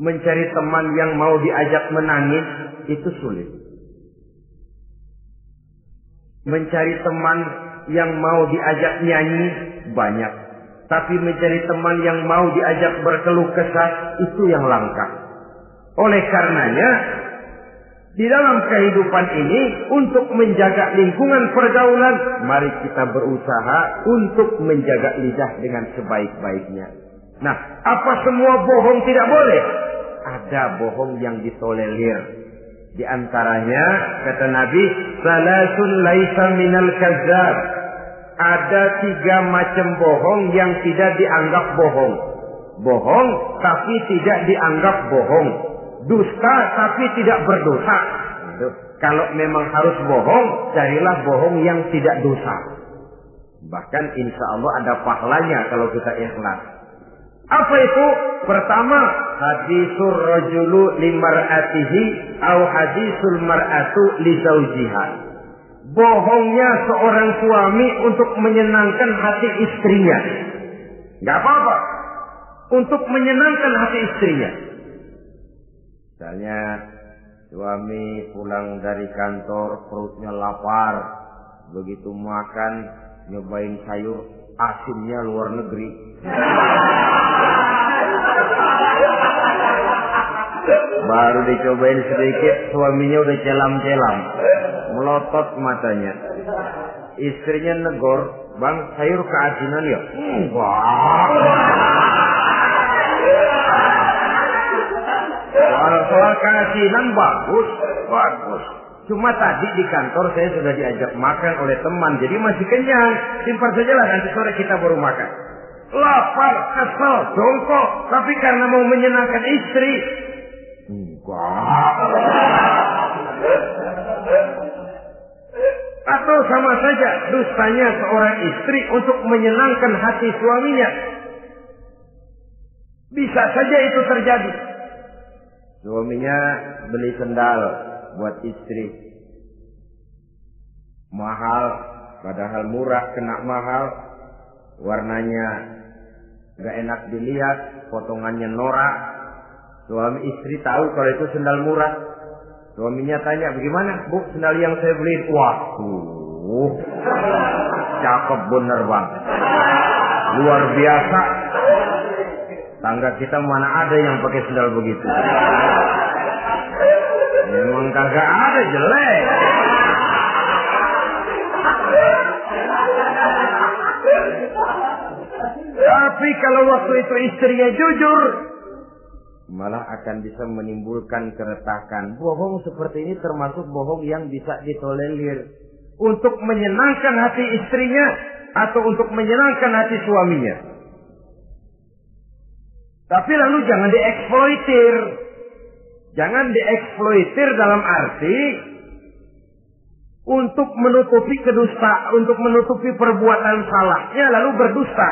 mencari teman yang mau diajak menangis itu sulit. Mencari teman yang mau diajak nyanyi banyak. Tapi mencari teman yang mau diajak berkeluh kesah itu yang langka. Oleh karenanya, di dalam kehidupan ini untuk menjaga lingkungan pergaulan, mari kita berusaha untuk menjaga lidah dengan sebaik-baiknya. Nah, apa semua bohong tidak boleh? Ada bohong yang ditolerir. Di antaranya kata Nabi, salasun laisa minal kazzab. Ada tiga macam bohong yang tidak dianggap bohong. Bohong tapi tidak dianggap bohong. Dusta tapi tidak berdosa. Kalau memang harus bohong, carilah bohong yang tidak dosa. Bahkan insya Allah ada pahalanya kalau kita ikhlas. Apa itu? Pertama, hadisul rajulu limar'atihi au hadisul mar'atu li zaujiha. Bohongnya seorang suami untuk menyenangkan hati istrinya. Gak apa-apa. Untuk menyenangkan hati istrinya. Misalnya suami pulang dari kantor perutnya lapar. Begitu makan nyobain sayur asinnya luar negeri. Baru dicobain sedikit, suaminya udah celam-celam. Melotot matanya. Istrinya negor, bang sayur keasinan ya? Enggak. Soal, soal keasinan bagus, bagus. Cuma tadi di kantor saya sudah diajak makan oleh teman, jadi masih kenyang. Simpan saja lah nanti sore kita baru makan. Lapar, kesel, jongkok, tapi karena mau menyenangkan istri. Enggak. Atau sama saja dustanya seorang istri untuk menyenangkan hati suaminya. Bisa saja itu terjadi. Suaminya beli sendal buat istri. Mahal, padahal murah, kena mahal. Warnanya gak enak dilihat, potongannya norak. Suami istri tahu kalau itu sendal murah. Suaminya tanya, bagaimana bu sendal yang saya beli? Waduh, cakep bener bang. Luar biasa. Tangga kita mana ada yang pakai sendal begitu. Memang kagak ada jelek. Tapi kalau waktu itu istrinya jujur, malah akan bisa menimbulkan keretakan. Bohong seperti ini termasuk bohong yang bisa ditolerir. Untuk menyenangkan hati istrinya atau untuk menyenangkan hati suaminya. Tapi lalu jangan dieksploitir. Jangan dieksploitir dalam arti untuk menutupi kedusta, untuk menutupi perbuatan salahnya lalu berdusta.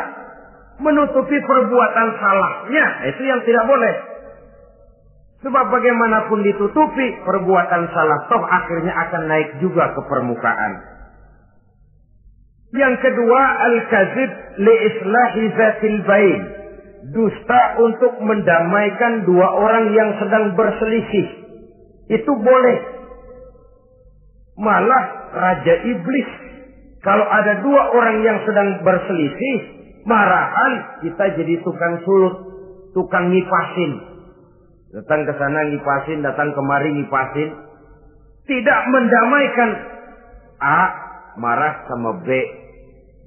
Menutupi perbuatan salahnya, itu yang tidak boleh. Sebab bagaimanapun ditutupi, perbuatan salah toh akhirnya akan naik juga ke permukaan. Yang kedua, al-kazib li islahi zatil bain. Dusta untuk mendamaikan dua orang yang sedang berselisih. Itu boleh. Malah Raja Iblis. Kalau ada dua orang yang sedang berselisih, marahan kita jadi tukang sulut, tukang ngipasin. Datang ke sana ngipasin, datang kemari ngipasin. Tidak mendamaikan. A marah sama B.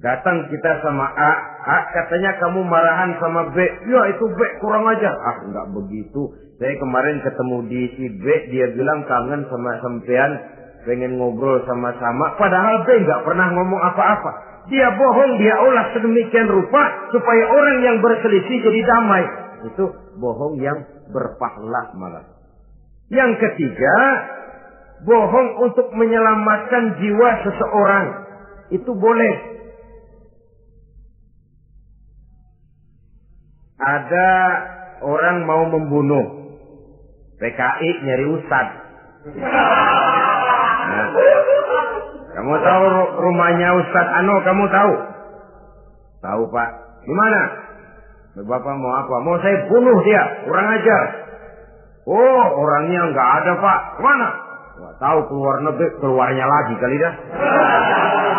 Datang kita sama A, A katanya kamu marahan sama B. Ya itu B kurang aja. Ah nggak begitu. Saya kemarin ketemu di si B, dia bilang kangen sama sampean, pengen ngobrol sama-sama. Padahal B nggak pernah ngomong apa-apa. Dia bohong, dia olah sedemikian rupa supaya orang yang berselisih jadi damai. Itu bohong yang berpahala malah. Yang ketiga, bohong untuk menyelamatkan jiwa seseorang. Itu boleh. Ada orang mau membunuh. PKI nyari ustad. Nah, kamu tahu rumahnya Ustad Ano? Kamu tahu? Tahu Pak. Di mana? Bapak mau apa? Mau saya bunuh dia. Kurang ajar. Oh, orangnya nggak ada Pak. Ke mana? Tahu keluar negeri. Keluarnya lagi kali dah.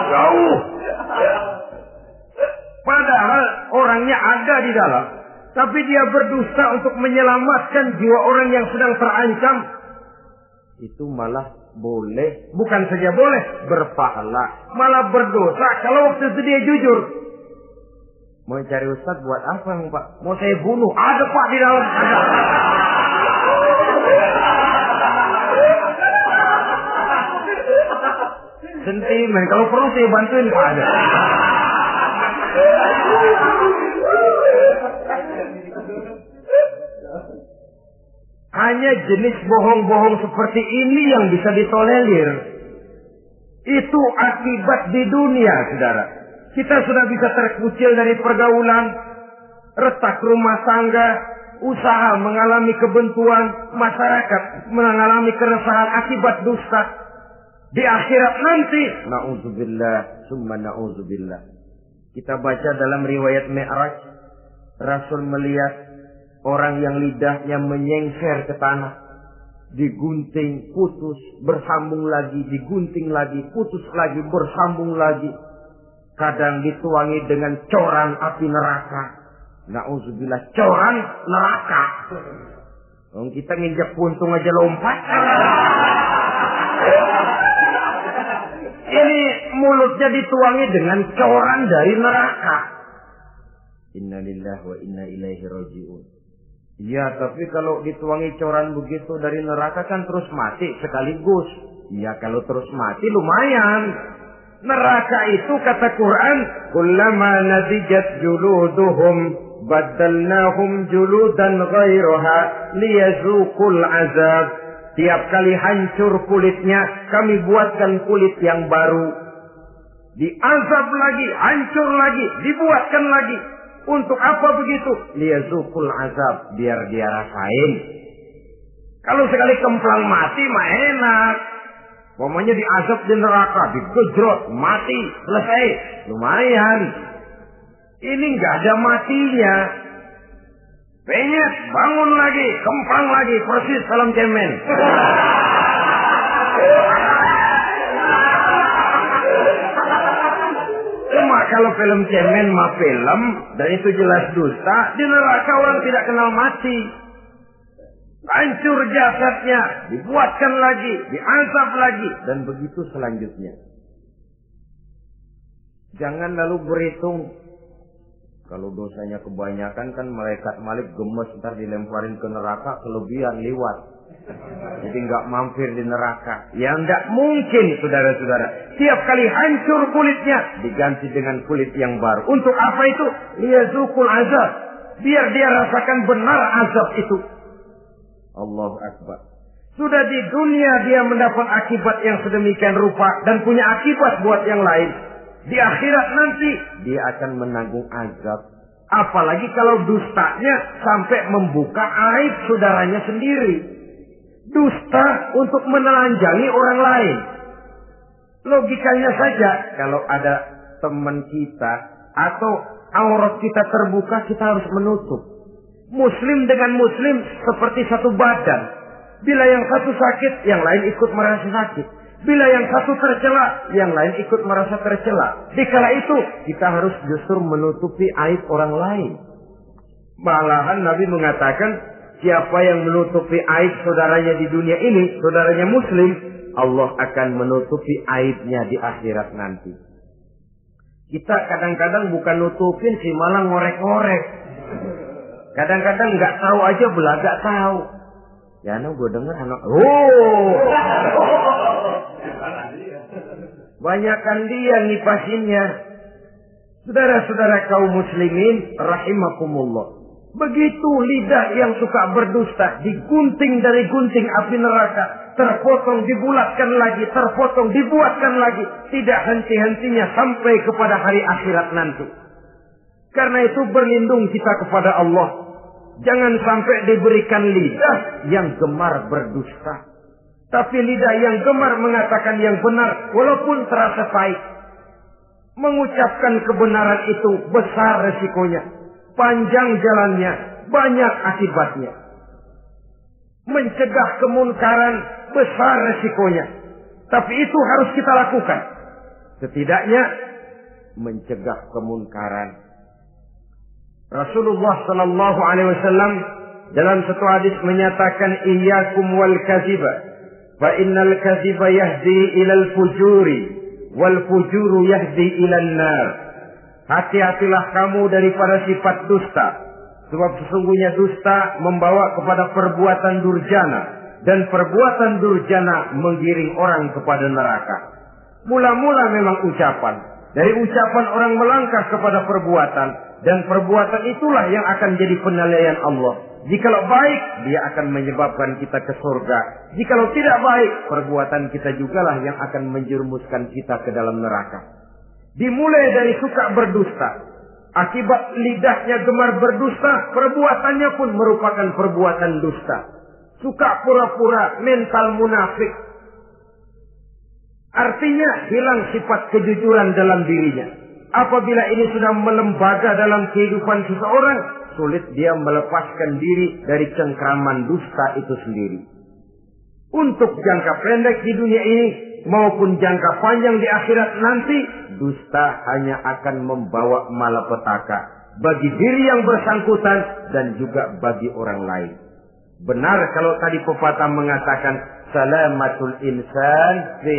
Jauh. Padahal orangnya ada di dalam. Tapi dia berdusta untuk menyelamatkan jiwa orang yang sedang terancam. Itu malah boleh. Bukan saja boleh. Berpahala. Malah berdosa kalau waktu itu dia jujur. Mau cari ustaz buat apa pak? Mau saya bunuh? Ada pak di dalam. Ada. Sentimen. Kalau perlu saya bantuin pak ada. Hanya jenis bohong-bohong seperti ini yang bisa ditolerir. Itu akibat di dunia, saudara. Kita sudah bisa terkucil dari pergaulan, retak rumah tangga, usaha mengalami kebentuan, masyarakat mengalami keresahan akibat dusta. Di akhirat nanti, na'udzubillah, summa na'udzubillah. Kita baca dalam riwayat Mi'raj, Rasul melihat orang yang lidahnya menyengser ke tanah. Digunting, putus, bersambung lagi, digunting lagi, putus lagi, bersambung lagi. Kadang dituangi dengan coran api neraka. Na'udzubillah, coran neraka. Kita nginjak puntung aja lompat. Ini mulutnya dituangi dengan coran dari neraka. Innalillah wa inna ilaihi rajiun. Ya, tapi kalau dituangi coran begitu dari neraka kan terus mati sekaligus. Ya, kalau terus mati lumayan. Neraka itu kata Quran, "Kullama nadijat juluduhum badalnahum juludan ghairaha liyazuqul azab." Tiap kali hancur kulitnya, kami buatkan kulit yang baru. Diazab lagi, hancur lagi, dibuatkan lagi. Untuk apa begitu? Liyazukul azab, biar dia rasain. Kalau sekali kemplang mati mah enak. Pokoknya diazab di neraka, digejrot, mati, selesai. Lumayan. Ini nggak ada matinya. Penyet, bangun lagi, kemplang lagi, persis salam cemen. Cuma kalau film cemen mah film, dan itu jelas dusta, di neraka orang tidak kenal mati. Hancur jasadnya, dibuatkan lagi, diazab lagi, dan begitu selanjutnya. Jangan lalu berhitung kalau dosanya kebanyakan kan malaikat Malik gemes ntar dilemparin ke neraka kelebihan lewat. Jadi nggak mampir di neraka. Ya nggak mungkin saudara-saudara. Tiap kali hancur kulitnya diganti dengan kulit yang baru. Untuk apa itu? Liyazukul azab. Biar dia rasakan benar azab itu. Allahu Akbar. Sudah di dunia dia mendapat akibat yang sedemikian rupa dan punya akibat buat yang lain. Di akhirat nanti dia akan menanggung azab. Apalagi kalau dustanya sampai membuka aib saudaranya sendiri. Dusta untuk menelanjangi orang lain. Logikanya saja kalau ada teman kita atau aurat kita terbuka kita harus menutup. Muslim dengan muslim seperti satu badan. Bila yang satu sakit, yang lain ikut merasa sakit. Bila yang satu tercela, yang lain ikut merasa tercela. Dikala itu, kita harus justru menutupi aib orang lain. Malahan Nabi mengatakan, siapa yang menutupi aib saudaranya di dunia ini, saudaranya muslim, Allah akan menutupi aibnya di akhirat nanti. Kita kadang-kadang bukan nutupin sih, malah ngorek-ngorek. Kadang-kadang nggak tahu aja belaga tahu. Ya, no, gue denger anak, oh, Banyakkan dia nipasinnya. Saudara-saudara kaum muslimin rahimakumullah. Begitu lidah yang suka berdusta digunting dari gunting api neraka, terpotong dibulatkan lagi, terpotong dibuatkan lagi, tidak henti-hentinya sampai kepada hari akhirat nanti. Karena itu berlindung kita kepada Allah. Jangan sampai diberikan lidah yang gemar berdusta. Tapi lidah yang gemar mengatakan yang benar walaupun terasa pahit. Mengucapkan kebenaran itu besar resikonya. Panjang jalannya, banyak akibatnya. Mencegah kemunkaran besar resikonya. Tapi itu harus kita lakukan. Setidaknya mencegah kemunkaran. Rasulullah Sallallahu Alaihi Wasallam dalam satu hadis menyatakan iyyakum wal kaziba fa innal kaziba yahdi ilal fujuri wal fujuru yahdi ilal nar. Hati-hatilah kamu daripada sifat dusta. Sebab sesungguhnya dusta membawa kepada perbuatan durjana. Dan perbuatan durjana menggiring orang kepada neraka. Mula-mula memang ucapan. Dari ucapan orang melangkah kepada perbuatan. Dan perbuatan itulah yang akan jadi penilaian Allah. Jikalau baik, dia akan menyebabkan kita ke surga. Jikalau tidak baik, perbuatan kita jugalah yang akan menjerumuskan kita ke dalam neraka. Dimulai dari suka berdusta. Akibat lidahnya gemar berdusta, perbuatannya pun merupakan perbuatan dusta. Suka pura-pura mental munafik. Artinya hilang sifat kejujuran dalam dirinya. Apabila ini sudah melembaga dalam kehidupan seseorang, sulit dia melepaskan diri dari cengkraman dusta itu sendiri. Untuk jangka pendek di dunia ini maupun jangka panjang di akhirat nanti, dusta hanya akan membawa malapetaka bagi diri yang bersangkutan dan juga bagi orang lain. Benar kalau tadi pepatah mengatakan salamatul insan fi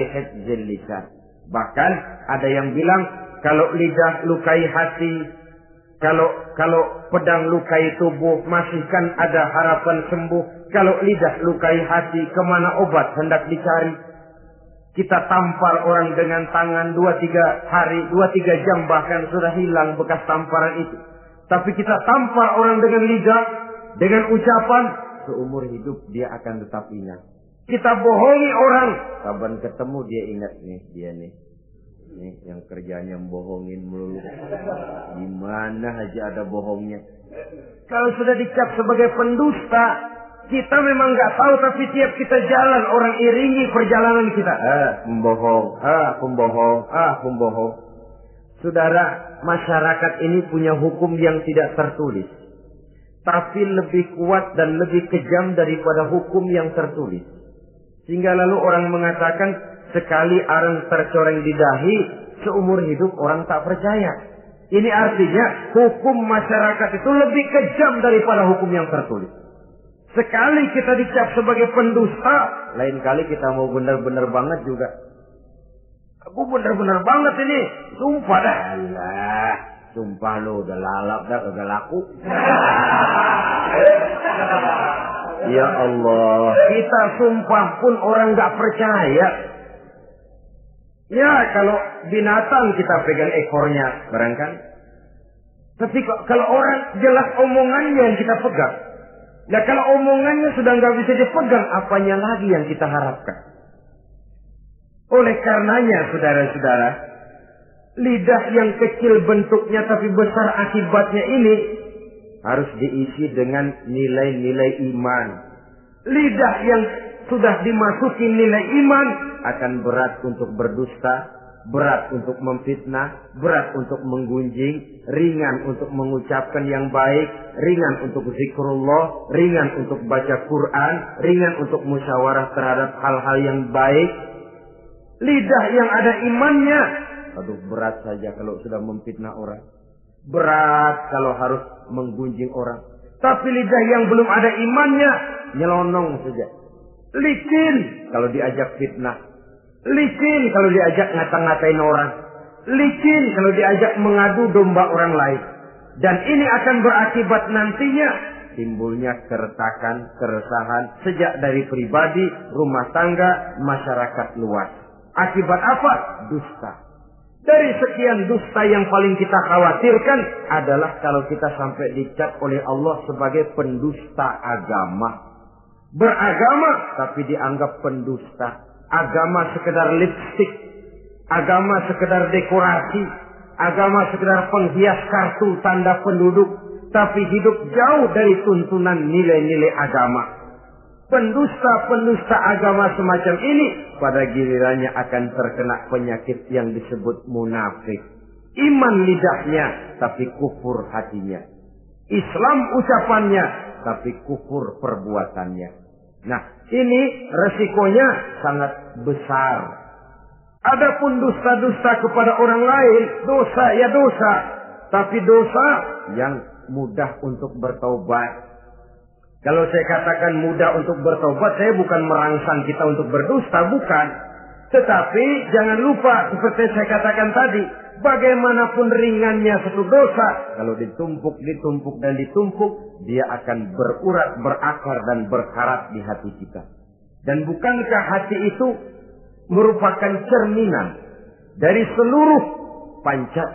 lisan. Bahkan ada yang bilang kalau lidah lukai hati, kalau kalau pedang lukai tubuh masihkan ada harapan sembuh. Kalau lidah lukai hati ke mana obat hendak dicari? Kita tampar orang dengan tangan dua tiga hari, dua tiga jam bahkan sudah hilang bekas tamparan itu. Tapi kita tampar orang dengan lidah, dengan ucapan, seumur hidup dia akan tetap ingat. Kita bohongi orang, kapan ketemu dia ingat nih dia nih. Nih yang kerjanya bohongin melulu. Gimana aja ada bohongnya. Kalau sudah dicap sebagai pendusta, kita memang nggak tahu tapi tiap kita jalan orang iringi perjalanan kita. Ah, pembohong, ah, pembohong, ah, pembohong. Saudara, masyarakat ini punya hukum yang tidak tertulis. Tapi lebih kuat dan lebih kejam daripada hukum yang tertulis. Sehingga lalu orang mengatakan sekali arang tercoreng di dahi, seumur hidup orang tak percaya. Ini artinya hukum masyarakat itu lebih kejam daripada hukum yang tertulis. Sekali kita dicap sebagai pendusta, lain kali kita mau benar-benar banget juga. Aku benar-benar banget ini, sumpah dah. Allah, sumpah lo udah lalap dah, udah laku. ya Allah, kita sumpah pun orang nggak percaya. Ya kalau binatang kita pegang ekornya, barangkan. Tapi kalau orang jelas omongannya yang kita pegang. Nah kalau omongannya sudah nggak bisa dipegang, apanya lagi yang kita harapkan? Oleh karenanya, saudara-saudara, lidah yang kecil bentuknya tapi besar akibatnya ini harus diisi dengan nilai-nilai iman. Lidah yang sudah dimasuki nilai iman akan berat untuk berdusta, berat untuk memfitnah, berat untuk menggunjing, ringan untuk mengucapkan yang baik, ringan untuk zikrullah, ringan untuk baca Quran, ringan untuk musyawarah terhadap hal-hal yang baik. Lidah yang ada imannya, aduh berat saja kalau sudah memfitnah orang. Berat kalau harus menggunjing orang. Tapi lidah yang belum ada imannya, nyelonong saja. Licin kalau diajak fitnah, Licin kalau diajak ngata-ngatain orang. Licin kalau diajak mengadu domba orang lain. Dan ini akan berakibat nantinya timbulnya keretakan, keresahan sejak dari pribadi, rumah tangga, masyarakat luas. Akibat apa? Dusta. Dari sekian dusta yang paling kita khawatirkan adalah kalau kita sampai dicap oleh Allah sebagai pendusta agama. Beragama tapi dianggap pendusta agama sekedar lipstick, agama sekedar dekorasi, agama sekedar penghias kartu tanda penduduk, tapi hidup jauh dari tuntunan nilai-nilai agama. Pendusta-pendusta agama semacam ini pada gilirannya akan terkena penyakit yang disebut munafik. Iman lidahnya, tapi kufur hatinya. Islam ucapannya, tapi kufur perbuatannya. Nah, ini resikonya sangat besar. Adapun dusta-dusta kepada orang lain, dosa ya dosa. Tapi dosa yang mudah untuk bertobat. Kalau saya katakan mudah untuk bertobat, saya bukan merangsang kita untuk berdusta, bukan. Tetapi jangan lupa, seperti saya katakan tadi, bagaimanapun ringannya satu dosa, kalau ditumpuk, ditumpuk, dan ditumpuk, dia akan berurat, berakar, dan berkarat di hati kita. Dan bukankah hati itu merupakan cerminan dari seluruh panca